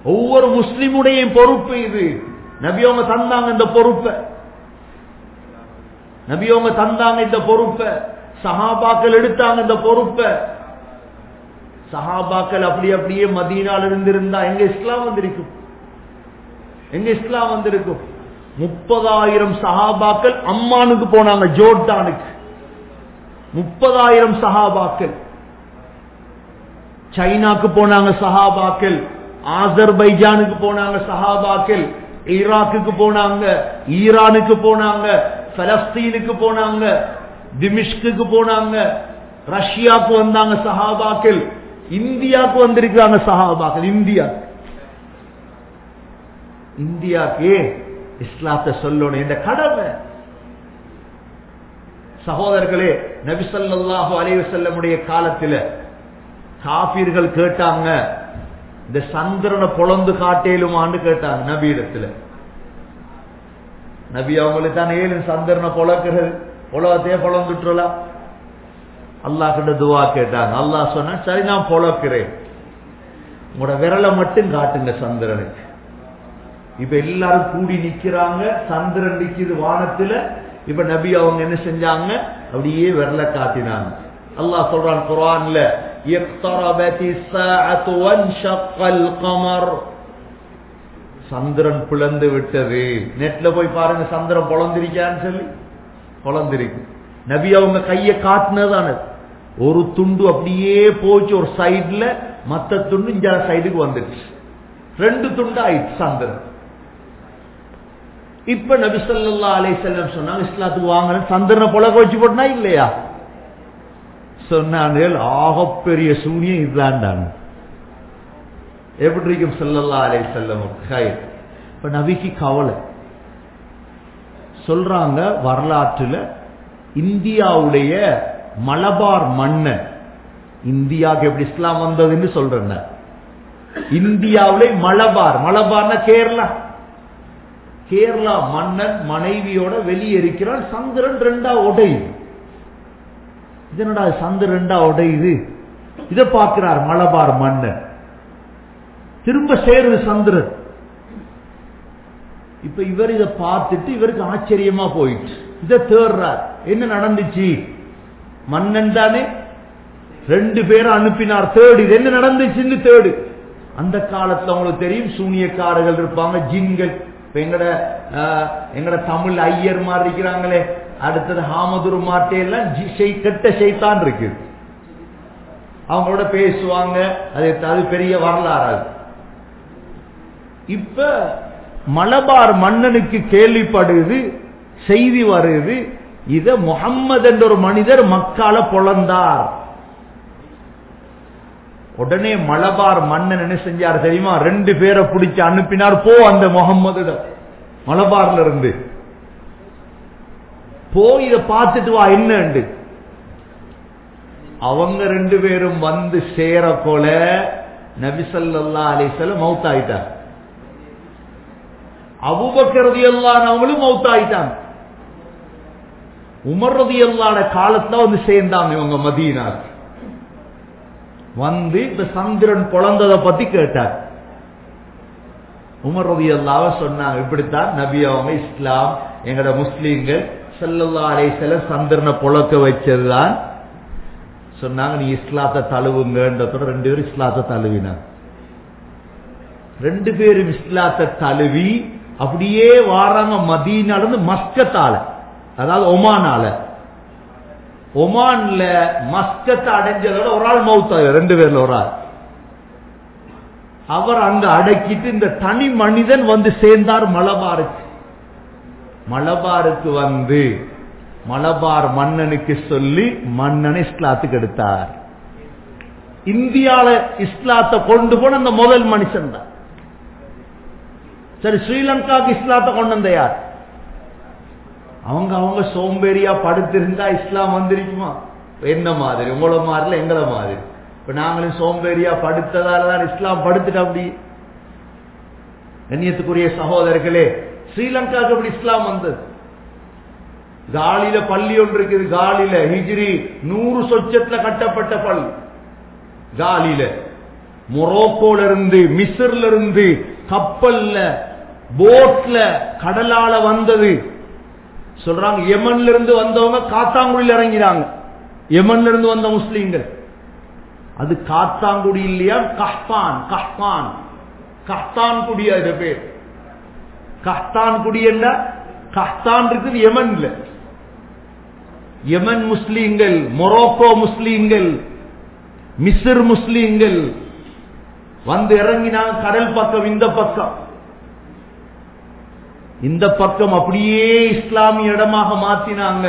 ஒவ்வொரு முஸ்லிமுடைய பொறுப்பு இது. நபியவங்க தந்தாங்க இந்த பொறுப்பை. நபியவங்க தந்தாங்க இந்த பொறுப்பை. சஹாபாக்கள் எடுத்தாங்க இந்த பொறுப்பை. சஹாபாக்கள் அப்படி அப்படியே மதீனால இருந்திருந்தா எங்க இஸ்லாம் வந்திருக்கும்? எங்க இஸ்லாம் வந்திருக்கும்? முப்பதாயிரம் சஹாபாக்கள் அம்மானுக்கு போனாங்க ஜோர்டானுக்கு. முப்பதாயிரம் சஹாபாக்கள். சைனாக்கு போனாங்க சஹாபாக்கள். ஆசர்பைஜானுக்கு போனாங்க சஹாபாக்கள். ஈராக்குக்கு போனாங்க. ஈரானுக்கு போனாங்க. பலஸ்தீனுக்கு போனாங்க. திமிஷ்குக்கு போனாங்க. ரஷ்யாவுக்கு வந்தாங்க சஹாபாக்கள். இந்தியாவுக்கு வந்திருக்கிறாங்க சஹாபாக்கள் இந்தியா. இந்தியாக்கு இஸ்லாத்தை சொல்லணும் இந்த கடமை. சகோதரர்களே நபிசல்லாஹு அலைவசல்லமுடைய காலத்தில் காபீர்கள் கேட்டாங்க இந்த சந்திரனை பொழந்து காட்டேலுமான்னு கேட்டாங்க நபி இடத்துல நபி அவங்களுக்கு தான் ஏழு சந்திரனை பொழக்கிறது உலகத்தையே பொழந்துட்டுலாம் அல்லாஹ் கிட்ட துவா கேட்டாங்க. அல்லாஹ் சொன்ன சரி நான் பொழக்கிறேன் உங்களோட விரலை மட்டும் காட்டுங்க சந்திரனுக்கு. இப்ப எல்லாரும் கூடி நிக்கிறாங்க. சந்திரன் நிக்கிது வானத்துல. இப்ப நபி அவங்க என்ன செஞ்சாங்க? அப்படியே விரல காட்டினாங்க. அல்லாஹ் சொல்றான் குரான்ல சந்திரன் பிளந்து விட்டது. நெட்ல போய் பாருங்க சந்திரன் பொழந்திருக்கான்னு சொல்லி. பொழந்திருக்கு. நபி அவங்க கையை காட்டினதான ஒரு துண்டு அப்படியே போச்சு ஒரு சைடுல மத்த துண்டு இந்த சைடுக்கு வந்துடுச்சு. ரெண்டு துண்டு ஆயிடுச்சு சந்திரன். இப்ப நபி சொல்லா அலை செல்லம் சொன்னாங்க இஸ்லாத்துக்கு வாங்கின சந்திரனை போல வச்சு போட்டனா இல்லையா? சொன்னாங்க ஆகப்பெரிய சூனியம் இதுதான் எப்படி இருக்கும் செல்லல்லா அலை செல்லம் இப்ப நபிக்கு கவலை. சொல்றாங்க வரலாற்றுல இந்தியாவுடைய மலபார் மன்னன் இந்தியாவுக்கு எப்படி இஸ்லாம் வந்ததுன்னு சொல்றேன் இந்தியாவிலே மலபார். மலபார்னா கேரளா. கேரளா மன்னன் மனைவியோட வெளியேறிக்கிறான். சந்திரன் ரெண்டா உடையுது. இதனடா சந்திரன் ரெண்டா உடையுது. இதை பார்க்கிறார் மலபார் மன்னன். திரும்ப சேருது சந்திரன். இப்ப இவர் இதை பார்த்துட்டு இவருக்கு ஆச்சரியமா போயிட்டு இதை தேடுறார். என்ன நடந்துச்சு? மன்னன் தானே? ரெண்டு பேரும் அனுப்பினார் தேடு இது என்ன நடந்துச்சுன்னு தேடு அந்த காலத்துல உங்களுக்கு தெரியும் சூனியக்காரர்கள் இருப்பாங்க ஜின்கள். எங்கட எங்கட தமிழ் ஐயர் மாதிரி இருக்கிறாங்களே. அடுத்தது ஹாமதுரு மாட்டையெல்லாம் கெட்ட செய்தான் இருக்கு. அவங்களோட பேசுவாங்க. அது அது பெரிய வரலாறு இப்ப மலபார் மன்னனுக்கு கேள்விப்படுது செய்தி வருது இத முகம்மது என்ற ஒரு மனிதர் மக்கால பொழந்தார். உடனே மலபார் மன்னன் என்ன செஞ்சார் தெரியுமா? ரெண்டு பேரை பிடிச்சு அனுப்பினார். போ அந்த முகம்மது மலபார்ல இருந்து. போ இத பார்த்துட்டு வா என்ன அவங்க ரெண்டு பேரும் வந்து சேர போல நபிசல்லா அலிசல்ல மவுத்தாயிட்டார் அபுபக்கரதி எல்லானவங்களும் மவுத்தாயிட்டாங்க உமர்றது எல்லான காலத்துல வந்து சேர்ந்தாங்க இவங்க மதீனார் வந்து இந்த சந்திரன் குழந்ததை பத்தி கேட்டார். உமர் அல்லாவ சொன்னாங்க இப்படித்தான் நபி அவங்க இஸ்லாம் எங்கட முஸ்லீம்கள் செல்லல்லா அலைசல சந்திரனை புழக்க வச்சதுதான். சொன்னாங்க நீ இஸ்லாத்தை தழுவுங்கன்றதோட ரெண்டு பேரும் இஸ்லாத்தை தழுவினாங்க. ரெண்டு பேரும் இஸ்லாத்தை தழுவி அப்படியே வாராங்க மதிய நடந்து மஸ்கத்தால. அதாவது ஒமானால. ஒமான்ல மஸ்கத்தை அடைஞ்சதோட ஒரு ஆள் மவுத்தாங்க ரெண்டு பேர்ல ஒரு ஆள். அவர் அங்க அடக்கிட்டு இந்த தனி மனிதன் வந்து சேர்ந்தார் மலபாருக்கு. மலபாருக்கு வந்து மலபார் மன்னனுக்கு சொல்லி மன்னனை இஸ்லாத்துக்கு எடுத்தார். இந்தியால இஸ்லாத்தை கொண்டு போன அந்த முதல் மனுஷன் தான். சரி ஸ்ரீலங்காவுக்கு இஸ்லாத்தை கொண்டு வந்த யார்? அவங்க அவங்க சோம்பேறியா படுத்திருந்தா இஸ்லாம் வந்திருக்குமா? என்ன மாதிரி? உங்கள மாதிரில எங்களை மாதிரி. இப்ப நாங்களும் சோம்பேறியா படுத்ததால தான் இஸ்லாம் படுத்துட்டு அப்படி. கண்ணியத்துக்குரிய சகோதரர்களே ஸ்ரீலங்காவுக்கு அப்படி இஸ்லாம் வந்தது? காலில பள்ளி ஒன்று இருக்குது காலில ஹிஜ்ரி நூறு சொச்சத்துல கட்டப்பட்ட பள்ளி. காலில. மொரோக்கோல இருந்து மிஸ்ர்ல இருந்து கப்பல்ல போட்ல கடலால வந்தது. சொல்றாங்க யமன்ல இருந்து வந்தவங்க காத்தாங்குடியில் இறங்கினாங்க. யமன்ல இருந்து வந்த முஸ்லீம்கள். அது காத்தாங்குடி இல்லையா? கஹ்பான் கஹ்பான் கஹ்தான். குடி அது பேர். கஹ்தான் குடி என்ன? கஹ்தான் இருக்குது யமன்ல யமன் முஸ்லீம்கள் மொரோக்கோ முஸ்லீம்கள் மிஸ்ர் முஸ்லீம்கள். வந்து இறங்கினாங்க கடல் பக்கம் இந்த பக்கம். இந்த பக்கம் அப்படியே இஸ்லாமிய இடமாக மாத்தினாங்க.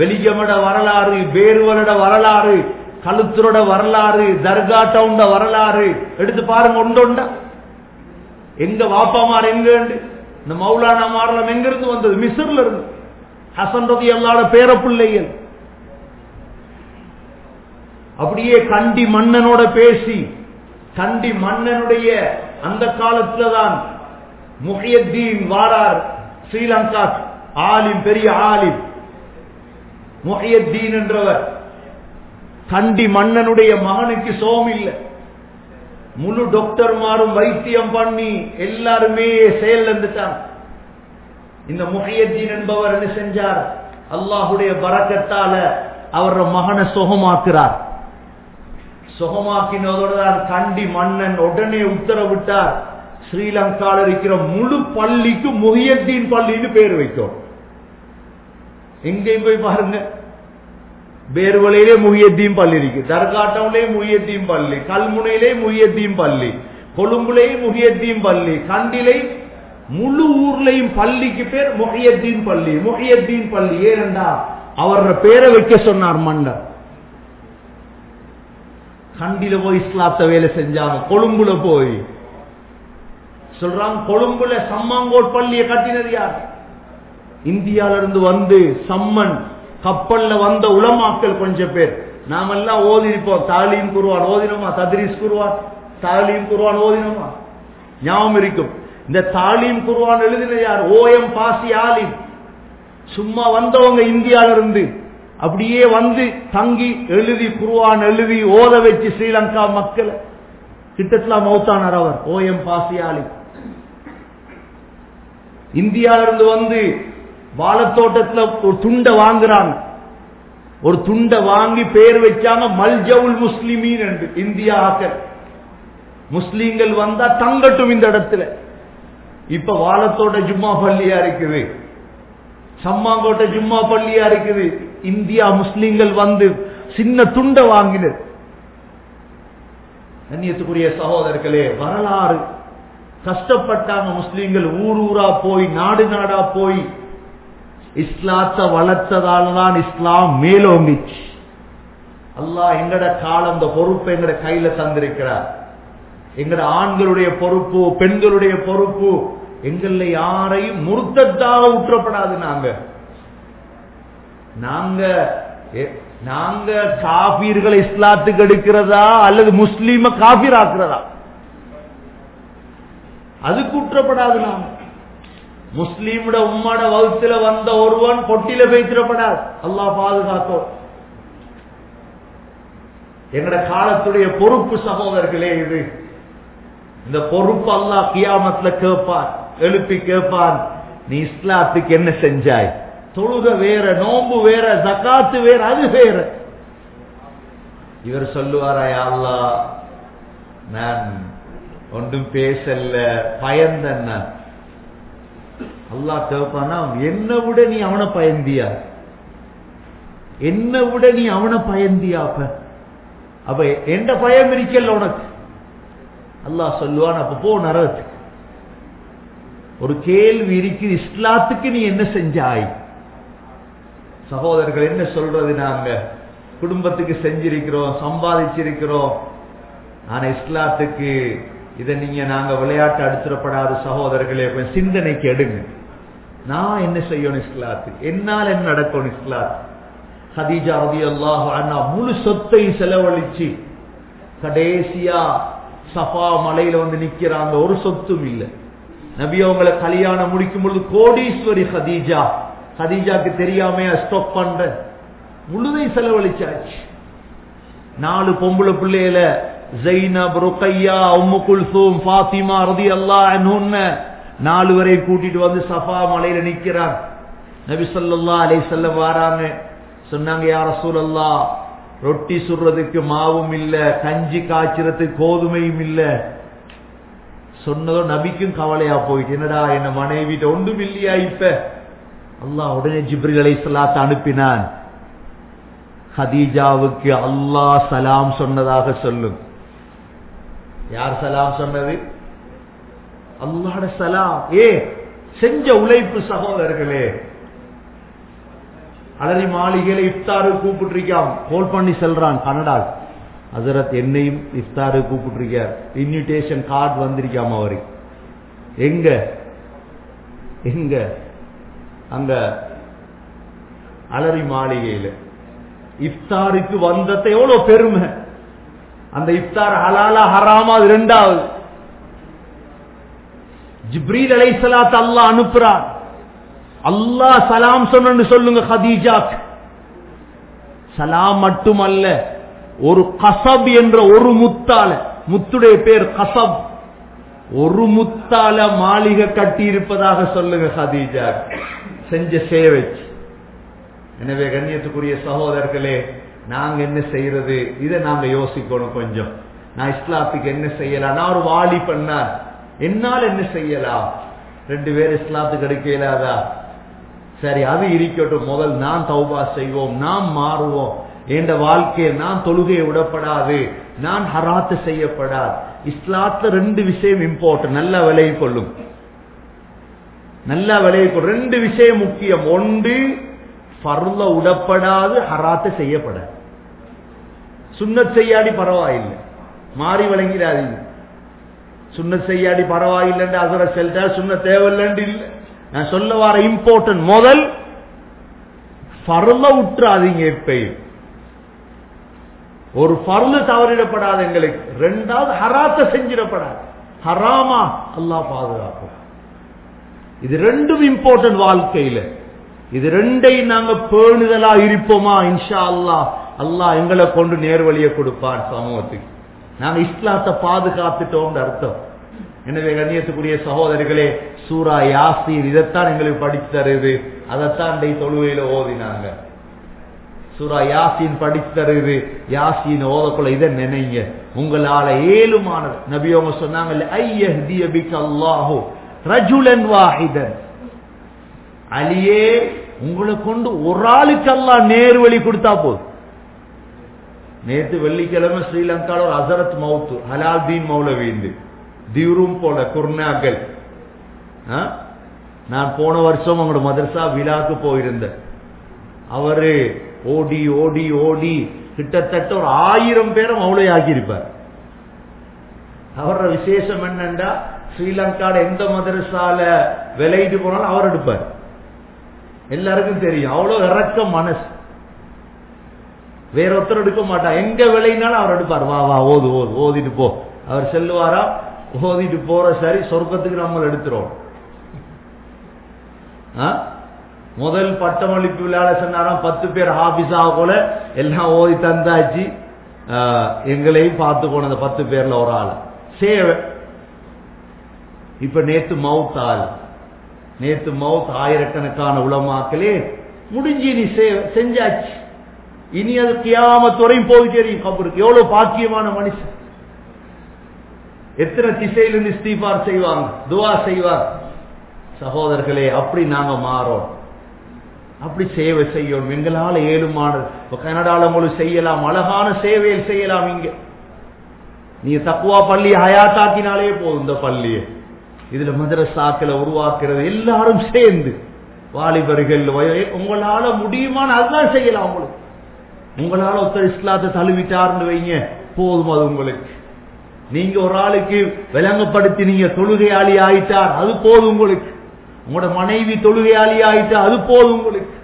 வெளியமட வரலாறு பேருவலட வரலாறு கழுத்துரோட வரலாறு தர்கா டவுண்ட வரலாறு. எடுத்து பாருங்க ஒன்றொண்டா எங்க வாப்பாமார் எங்க இந்த மௌலானா மாரலம் எங்க இருந்து வந்தது? மிசர்ல இருந்து. ஹசன் ரதி அல்லாட பேர பிள்ளைகள் அப்படியே கண்டி மன்னனோட பேசி கண்டி மன்னனுடைய அந்த காலத்துல தான் முஹியத்தீன் வாரார் ஸ்ரீலங்கா ஆலிம் பெரிய ஆலிம். முஹியத்தீன் என்றவர். கண்டி மன்னனுடைய மகனுக்கு சோம் இல்லை. முழு டாக்டர்மாரும் வைத்தியம் பண்ணி எல்லாருமே செயல் இருந்துட்டாங்க இந்த முஹியத்தீன் என்பவர் என்ன செஞ்சார்? அல்லாஹுடைய பறக்கத்தால அவர மகனை சுகமாக்குறார். சுகமாக்கினதோடு தான் கண்டி மன்னன் உடனே உத்தரவிட்டார். ஸ்ரீலங்காவில் இருக்கிற முழு பள்ளிக்கு முஹியத்தீன் பள்ளின்னு பேர் வைக்கும் எங்கேயும் போய் பாருங்க. பேர்வலையிலே முஹியத்தீன் பள்ளி இருக்கு. தர்காட்டவுலே முஹியத்தீன் பள்ளி கல்முனையிலே முஹியத்தீன் பள்ளி கொழும்புலேயும் முஹியத்தீன் பள்ளி கண்டிலை முழு ஊர்லையும் பள்ளிக்கு பேர் முஹியத்தீன் பள்ளி முஹியத்தீன் பள்ளி. ஏனண்டா? அவர பேரை வைக்க சொன்னார் மன்னர். கண்டில போய் இஸ்லாத்த வேலை செஞ்சாங்க. கொழும்புல போய். சொல்றாங்க கொழும்புல சம்மாங்கோட் பள்ளியை கட்டினது யார்? இந்தியால இருந்து வந்து சம்மன் கப்பல்ல வந்த உளமாக்கள் கொஞ்சம் பேர். நாமெல்லாம் ஓதி இருப்போம் தாலீம் குருவான் ஓதினோமா? தத்ரீஸ் குருவான்? தாலீம் குருவான் ஓதினோமா? ஞாபகம் இருக்கும். இந்த தாலீம் குருவான் எழுதின யார்? ஓஎம் பாசி ஆலிம். சும்மா வந்தவங்க இந்தியால இருந்து அப்படியே வந்து தங்கி எழுதி குருவான் எழுதி ஓத வச்சு ஸ்ரீலங்கா மக்களை. கிட்டத்தில் மௌத்தானார் அவர். ஓஎம் பாசி ஆலிம். இந்தியாவிலிருந்து வந்து வாழத்தோட்டத்துல ஒரு துண்டை வாங்குறாங்க. ஒரு துண்டை வாங்கி பேர் வச்சாங்க மல்ஜவுல் முஸ்லிமின் என்று இந்தியா இந்தியாக்கள் முஸ்லீம்கள் வந்தா தங்கட்டும் இந்த இடத்துல. இப்ப வாழத்தோட்ட ஜும்மா பள்ளியா இருக்குது. சம்மாங்கோட்டை ஜும்மா பள்ளியா இருக்குது. இந்தியா முஸ்லீம்கள் வந்து சின்ன துண்டை வாங்கினது. கண்ணியத்துக்குரிய சகோதரர்களே வரலாறு. கஷ்டப்பட்டாங்க முஸ்லீம்கள் ஊர் ஊரா போய் நாடு நாடா போய் இஸ்லாத்தை வளர்த்ததால தான் இஸ்லாம் மேலோங்கிச்சு. அல்லாஹ் எங்கட காலம் அந்த பொறுப்பை எங்கட கையில தந்திருக்கிறார். எங்கட ஆண்களுடைய பொறுப்பு பெண்களுடைய பொறுப்பு எங்கள யாரையும் முருத்தத்தாக உற்றப்படாது நாங்க. நாங்க நாங்க காபீர்களை இஸ்லாத்துக்கு எடுக்கிறதா அல்லது முஸ்லீம காபீர் ஆக்குறதா? அது குற்றப்படாது நாங்க முஸ்லீமோட உம்மோட வகுத்துல வந்த ஒருவன் பொட்டில பேசிடப்படாது. அல்லாஹ் பாதுகாத்தோம் எங்கட காலத்துடைய பொறுப்பு சகோதரர்களே இது. இந்த பொறுப்பு அல்லா கியாமத்துல கேட்பான் எழுப்பி கேட்பான் நீ இஸ்லாத்துக்கு என்ன செஞ்சாய்? தொழுக வேற நோம்பு வேற ஜக்காத்து வேற அது வேற. இவர் சொல்லுவாரா அல்லா நான் ஒன்றும் பேசல பயந்தன் அல்லா அல்லாஹ் என்ன விட நீ அவனை பயந்தியா? என்ன விட நீ அவனை பயந்தியா அப்ப? அப்ப எந்த பயம் இருக்கல உனக்கு? அல்லாஹ் சொல்லுவான் அப்ப போ நரகத்துக்கு. ஒரு கேள்வி இருக்கு இஸ்லாத்துக்கு நீ என்ன செஞ்சாய்? சகோதரர்கள் என்ன சொல்றது நாங்க? குடும்பத்துக்கு செஞ்சிருக்கிறோம் சம்பாதிச்சிருக்கிறோம். ஆனா இஸ்லாத்துக்கு இதை நீங்க நாங்க விளையாட்டு அடுத்துடப்படாத சகோதரர்களே சிந்தனைக்கு எடுங்க. நான் என்ன செய்யணும் இஸ்லாத்து என்னால் என்ன நடக்கணும் இஸ்லாத்து ஹதீஜா ரதி அல்லாஹ் அண்ணா முழு சொத்தை செலவழிச்சு கடைசியா சஃபா மலையில வந்து நிக்கிறாங்க ஒரு சொத்தும் இல்லை. நபி அவங்களை கல்யாணம் முடிக்கும் பொழுது கோடீஸ்வரி ஹதீஜா. ஹதீஜாக்கு தெரியாமையா ஸ்டாப் பண்ற முழுதை செலவழிச்சாச்சு. நாலு பொம்பளை பிள்ளையில ஜெய்னப் ருக்கையா உம்மு குல்சூம் ஃபாத்திமா ரதி அல்லா நாலு வரை கூட்டிட்டு வந்து சஃபா மலையில நிக்கிறார் நபி சொல்லல்லா அலை செல்ல வாராங்க. சொன்னாங்க யார சூழல்லா ரொட்டி சுடுறதுக்கு மாவும் இல்ல கஞ்சி காய்ச்சறதுக்கு கோதுமையும் இல்ல. சொன்னதோ நபிக்கும் கவலையா போயிட்டு என்னடா என்ன மனைவிட்ட ஒன்றும் இல்லையா இப்ப? அல்லாஹ் உடனே ஜிப்ரில் அலை சலாத்த அனுப்பினான். ஹதீஜாவுக்கு அல்லாஹ் சலாம் சொன்னதாக சொல்லும். யார் சலாம் சொன்னது? அல்லாட சலாம். ஏ செஞ்ச உழைப்பு சகோதரர்களே. அலரி மாளிகையில இஃப்தாரு கூப்பிட்டுருக்கான் கோல் பண்ணி செல்றான் கனடா அசரத் என்னையும் இஃப்தாரு கூப்பிட்டுருக்கார். இன்விடேஷன் கார்டு வந்திருக்காம அவரு எங்க? எங்க? அங்க. அலரி மாளிகையில. இஃப்தாருக்கு வந்ததை எவ்வளவு பெருமை. அந்த இஃப்தார் ஹலாலா ஹராமா அது ரெண்டாவது ஜிப்ரீல் அலை சலாத் அல்லா அனுப்புறார். அல்லாஹ் சலாம் சொன்னு சொல்லுங்க ஹதீஜாக் சலாம் மட்டுமல்ல ஒரு கசப் என்ற ஒரு முத்தால முத்துடைய பேர் கசப். ஒரு முத்தால மாளிகை கட்டி இருப்பதாக சொல்லுங்க ஹதீஜாக் செஞ்ச சேவை. எனவே கண்ணியத்துக்குரிய சகோதரர்களே நாங்க என்ன செய்யறது? இதை நாங்க யோசிக்கணும் கொஞ்சம். நான் இஸ்லாத்துக்கு என்ன செய்யலாம்? நான் ஒரு வாலி பண்ணார் என்னால் என்ன செய்யலாம்? ரெண்டு பேர் இஸ்லாத்துக்கு எடுக்க இயலாதா? சரி அது இருக்கட்டும். முதல் நான் தௌபா செய்வோம். நாம் மாறுவோம். என்ற வாழ்க்கையை நான் தொழுகையை விடப்படாது. நான் ஹராத்து செய்யப்படாது. இஸ்லாத்துல ரெண்டு விஷயம் இம்பார்ட்டன் நல்லா விளைய கொள்ளும். நல்லா விளைய கொள்ளும். ரெண்டு விஷயம் முக்கியம். ஒன்று பருள உடப்படாது ஹராத்து செய்யப்படாது. சுண்ணத் செய்யாடி பரவாயில்லை. மாறி வழங்கிறாதீங்க சுண்ணத் செய்யாடி பரவாயில்லைன்னு அசர செல்டா சுண்ண தேவையில்லைன்னு இல்லை. நான் சொல்ல வர இம்பார்ட்டன்ட் முதல் பருள உற்றாதீங்க எப்பயும். ஒரு பருளு தவறிடப்படாது எங்களுக்கு. ரெண்டாவது ஹராத்த செஞ்சிடப்படாது. ஹராமா அல்லாஹ் பாதுகாப்பு இது ரெண்டும் இம்பார்ட்டன்ட் வாழ்க்கையில. இது ரெண்டையும் நாங்க பேணுதலா இருப்போமா? இன்ஷா அல்லாஹ். அல்லாஹ் எங்களை கொண்டு நேர்வழியை கொடுப்பான் சமூகத்துக்கு. நாங்க இஸ்லாத்தை பாதுகாத்துட்டோம் அர்த்தம். எனவே கண்ணியத்துக்குரிய சகோதரிகளே சூரா யாசீர் இதைத்தான் எங்களுக்கு படித்து தருது. அதைத்தான் இன்றைய தொழுவையில ஓதினாங்க. சூரா யாசின் படித்து தருது. யாசின் ஓதக்குள்ள இதை நினைங்க. உங்களால ஏழுமான நபி அவங்க சொன்னாங்கல்ல ஐயஹ்திய ரஜுலன் வாஹிதன். அலியே உங்களை கொண்டு ஒரு ஆளுக்கு அல்லாஹ் நேர்வழி கொடுத்தா போதும். நேற்று வெள்ளிக்கிழமை ஸ்ரீலங்கால ஒரு அசரத் மவுத்து ஹலால்தீன் மௌலவீந்து தியூரும் போல குர்னாக்கள். நான் போன வருஷம் அவங்களோட மதரசா விழாக்கு போயிருந்தேன். அவரு ஓடி ஓடி ஓடி கிட்டத்தட்ட ஒரு ஆயிரம் பேரை மௌளை ஆக்கியிருப்பார் அவரோட விசேஷம் என்னண்டா? ஸ்ரீலங்கால எந்த மதரசால விளையிட்டு போனாலும் அவர் எடுப்பார். எல்லாருக்கும் தெரியும். அவ்வளவு இறக்க மனசு. வேற ஒருத்தர் எடுக்க மாட்டார் எங்க விலையினாலும் அவர் எடுப்பார். வா வா ஓது ஓது ஓதிட்டு போ. அவர் செல்லுவாரா? ஓதிட்டு போற சரி சொர்க்கத்துக்கு நம்ம எடுத்துரும் முதல் பட்டமளிப்பு விழால சொன்னாராம் பத்து பேர் ஹாபிஸா போல எல்லாம் ஓதி தந்தாச்சு. எங்களையும் பார்த்து போன பத்து பேர்ல ஒரு ஆள். சேவை. இப்ப நேத்து மவுத் ஆள். நேத்து மவுத் ஆயிரக்கணக்கான உளமாக்களே முடிஞ்சு நீ செஞ்சாச்சு. இனி அது கியாமத்துறையும் போய் தெரியும் கபருக்கு. எவ்வளவு பாக்கியமான மனுஷன். எத்தனை திசையிலிருந்து இஸ்தீபார் செய்வாங்க? துவா செய்வார். சகோதரர்களே அப்படி நாங்க மாறோம். அப்படி சேவை செய்யணும். எங்களால ஏழுமானது. கனடால முழு செய்யலாம். அழகான சேவையில் செய்யலாம் இங்க. நீங்க தக்குவா பள்ளி ஹயாத்தாக்கினாலே போதும் இந்த பள்ளியை. இதுல மதரசாக்களை உருவாக்குறது எல்லாரும் சேர்ந்து. வாலிபர்கள் உங்களால முடியுமான அதுதான் செய்யலாம் உங்களுக்கு. உங்களால ஒருத்தர் இஸ்லாத்தை தழுவிட்டார்னு வைங்க. போதும் அது உங்களுக்கு. நீங்க ஒரு ஆளுக்கு விலங்கப்படுத்தி நீங்க தொழுகையாளி ஆயிட்டார் அது போதும் உங்களுக்கு. உங்களோட மனைவி தொழுகையாளி ஆயிட்டா அது போதும் உங்களுக்கு.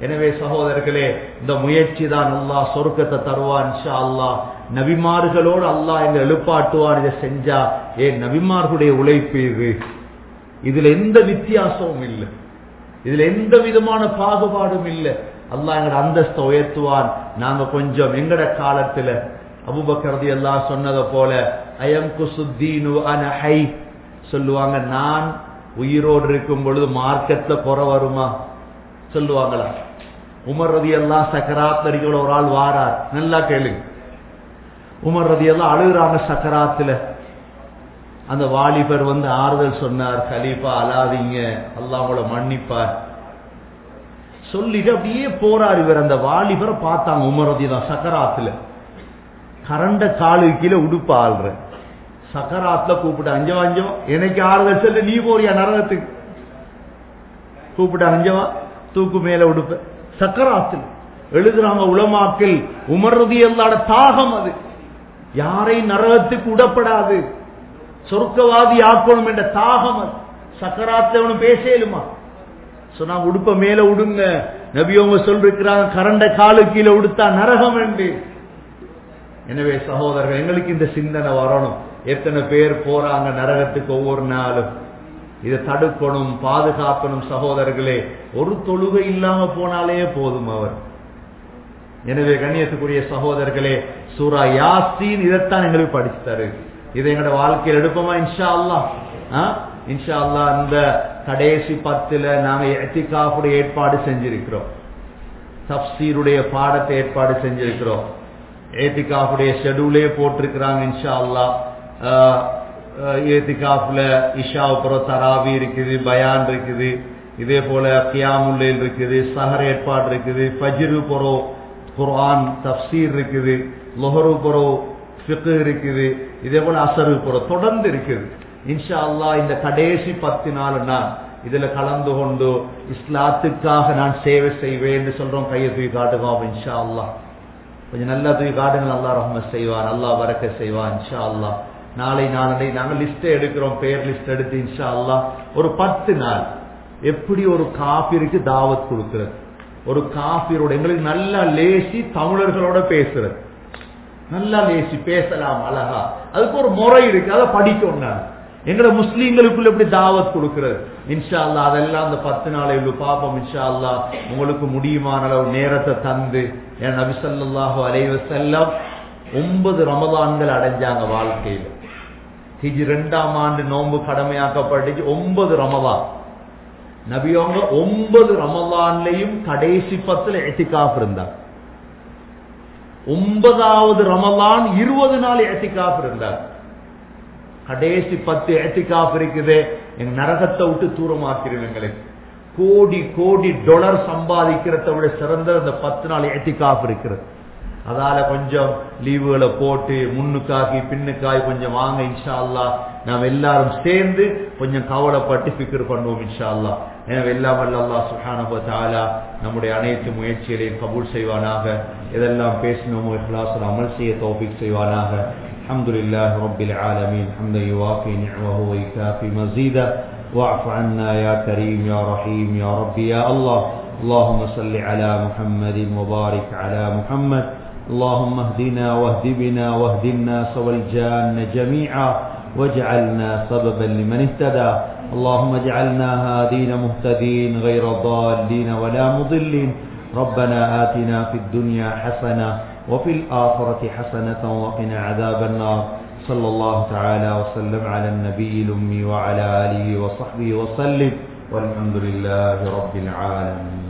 எனவே சகோதரர்களே இந்த முயற்சி தான் அல்லாஹ் சொர்க்கத்தை தருவான் இன்ஷா அல்லாஹ் நபிமார்களோடு அல்லாஹ் எங்க எழுப்பாட்டுவான் இதை செஞ்சா. ஏன்? நபிமார்களுடைய உழைப்பு இது. இதுல எந்த வித்தியாசமும் இல்லை. இதுல எந்த விதமான பாகுபாடும் இல்லை. அல்லா எங்கட அந்தஸ்தை உயர்த்துவான். நாங்க கொஞ்சம் எங்கட காலத்துல அபுபக்கரதி எல்லாம் சொன்னதை போல அயம் குசுத்தீனு அனஹை சொல்லுவாங்க. நான் உயிரோடு இருக்கும் பொழுது மார்க்கெட்ல குறை வருமா? சொல்லுவாங்களா? உமர் ரதி எல்லாம் சக்கராத் ஒரு ஆள் வாரார். நல்லா கேளுங்க உமர் ரதி எல்லாம் அழுகுறாங்க சக்கராத்துல. அந்த வாலிபர் வந்து ஆறுதல் சொன்னார் கலீஃபா அழாதீங்க. அல்லாஹ் உங்களை மன்னிப்பார். சொல்லிட்டு அப்படியே போறார் இவர். அந்த வாலிபரை பார்த்தாங்க உமரதி தான் சக்கராத்துல. கரண்ட காலுக்கு கீழே உடுப்பு ஆள்ற. சக்கராத்துல கூப்பிட்டு அஞ்சவா அஞ்சவா எனக்கு ஆறுதல் சொல்லு நீ போறியா நரகத்துக்கு? கூப்பிட்டு அஞ்சவா தூக்கு மேல உடுப்ப. சக்கராத்தில் எழுதுறாங்க உளமாக்கில் உமர்றது எல்லாட தாகம் அது. யாரை நரகத்துக்கு உடப்படாது? சொர்க்கவாதி ஆக்கணும் என்ற தாகம் அது. சக்கராத்துல அவனு பேசலுமா சொன்னா உடுப்ப மேல உடுங்க. நபியோங்க சொல்லிருக்கிறாங்க கரண்ட காலு கீழே உடுத்தா நரகம் என்று. எனவே சகோதரர்கள் எங்களுக்கு இந்த சிந்தனை வரணும். எத்தனை பேர் போறாங்க நரகத்துக்கு ஒவ்வொரு நாளும். இதை தடுக்கணும் பாதுகாக்கணும் சகோதரர்களே. ஒரு தொழுகை இல்லாம போனாலே போதும் அவர். எனவே கண்ணியத்துக்குரிய சகோதரர்களே சூரா யாஸ்தீன் இதைத்தான் எங்களுக்கு படிச்சு தரு. இதை எங்களோட வாழ்க்கையில் எடுப்போமா? இன்ஷா அல்லா இன்ஷா அல்லா இந்த கடைசி பத்துல நாம எத்திகாஃபுடைய ஏற்பாடு செஞ்சிருக்கிறோம். தப்சீருடைய பாடத்தை ஏற்பாடு செஞ்சிருக்கிறோம். ஏத்திகாஃபுடைய ஷெடியூலே போட்டிருக்கிறாங்க இன்ஷா அல்லா ஏத்திகாஃப்ல இஷா அப்புறம் தராவி இருக்குது பயான் இருக்குது. இதே போல கியாமுல்லைல் இருக்குது சஹர் ஏற்பாடு இருக்குது ஃபஜ்ரு புறோ குர்ஆன் தப்சீர் இருக்குது லொஹரு புறோ ஃபிக்கு இருக்குது. இதே போல அசரு புறோ தொடர்ந்து இருக்குது. இன்ஷா அல்லா இந்த கடைசி பத்து நாள் நான் இதுல கலந்து கொண்டு இஸ்லாத்துக்காக நான் சேவை செய்வேன் என்று சொல்றோம் கையை தூக்கி காட்டுவோம் இன்ஷா அல்லா கொஞ்சம் நல்லா தூக்கி காட்டுங்கள் அல்லா ரஹ்மத் செய்வான் அல்லா வரக்க செய்வான் இன்ஷா அல்லா நாளை நாளை நாங்கள் லிஸ்ட் எடுக்கிறோம் பேர் லிஸ்ட் எடுத்து இன்ஷா அல்லா ஒரு பத்து நாள் எப்படி ஒரு காபிருக்கு தாவத் கொடுக்கிறது? ஒரு காபிரோட எங்களுக்கு நல்லா லேசி தமிழர்களோட பேசுறது. நல்லா லேசி பேசலாம் அழகா. அதுக்கு ஒரு முறை இருக்கு அதை படிக்கணும் நான் எங்கட முஸ்லீம்களுக்குள்ள எப்படி தாவத் கொடுக்கிறது? இன்ஷா அல்லா அதெல்லாம் அந்த பத்து நாளை பாப்போம் இன்ஷா அல்லா உங்களுக்கு முடியுமான அளவு நேரத்தை தந்து என் நபிசல்லாஹோ அலைவ செல்லம் ஒன்பது ரமதான்கள் அடைஞ்சாங்க வாழ்க்கையில. ஹிஜி ரெண்டாம் ஆண்டு நோன்பு கடமையாக்கப்பட்டுச்சு ஒன்பது ரமதான். நபியவங்க ஒன்பது ரமதான்லையும் கடைசி பத்துல எத்திகாப் இருந்தார் ஒன்பதாவது ரமதான் இருபது நாள் எத்திகாப் இருந்தார் கடைசி பத்து எத்திகாப் இருக்குது. எங்க நரகத்தை விட்டு தூரமாக்கிருவீங்களே கோடி கோடி டொலர் சம்பாதிக்கிறத விட சிறந்த அந்த பத்து நாள் எத்திகாப் இருக்கிறது. அதால கொஞ்சம் லீவுகளை போட்டு முன்னுக்காக்கி பின்னுக்காய் கொஞ்சம் வாங்க இன்ஷா அல்லா நாம் எல்லாரும் சேர்ந்து கொஞ்சம் கவலைப்பட்டு பிக்கர் பண்ணுவோம் இன்ஷா அல்லா எனவே எல்லாம் வல்ல அல்லா சுஹானா நம்முடைய அனைத்து முயற்சிகளையும் கபூல் செய்வானாக. எதெல்லாம் பேசினோமோ இஹ்லாஸ் அமல் செய்ய தௌஃபிக் செய்வானாக. الحمد لله رب العالمين حمدا يوافي نعمه ويكافي مزيدا واعف عنا يا كريم يا رحيم يا رب يا الله. اللهم صل على محمد وبارك على محمد. اللهم اهدنا واهد بنا واهد الناس والجان جميعا. واجعلنا سببا لمن اهتدى. اللهم اجعلنا هادين مهتدين غير ضالين ولا مضلين. ربنا آتنا في الدنيا حسنة وفي الآخرة حسنة وقنا عذاب النار. صلى الله تعالى وسلم على النبي الأمي وعلى آله وصحبه وسلم. والحمد لله رب العالمين.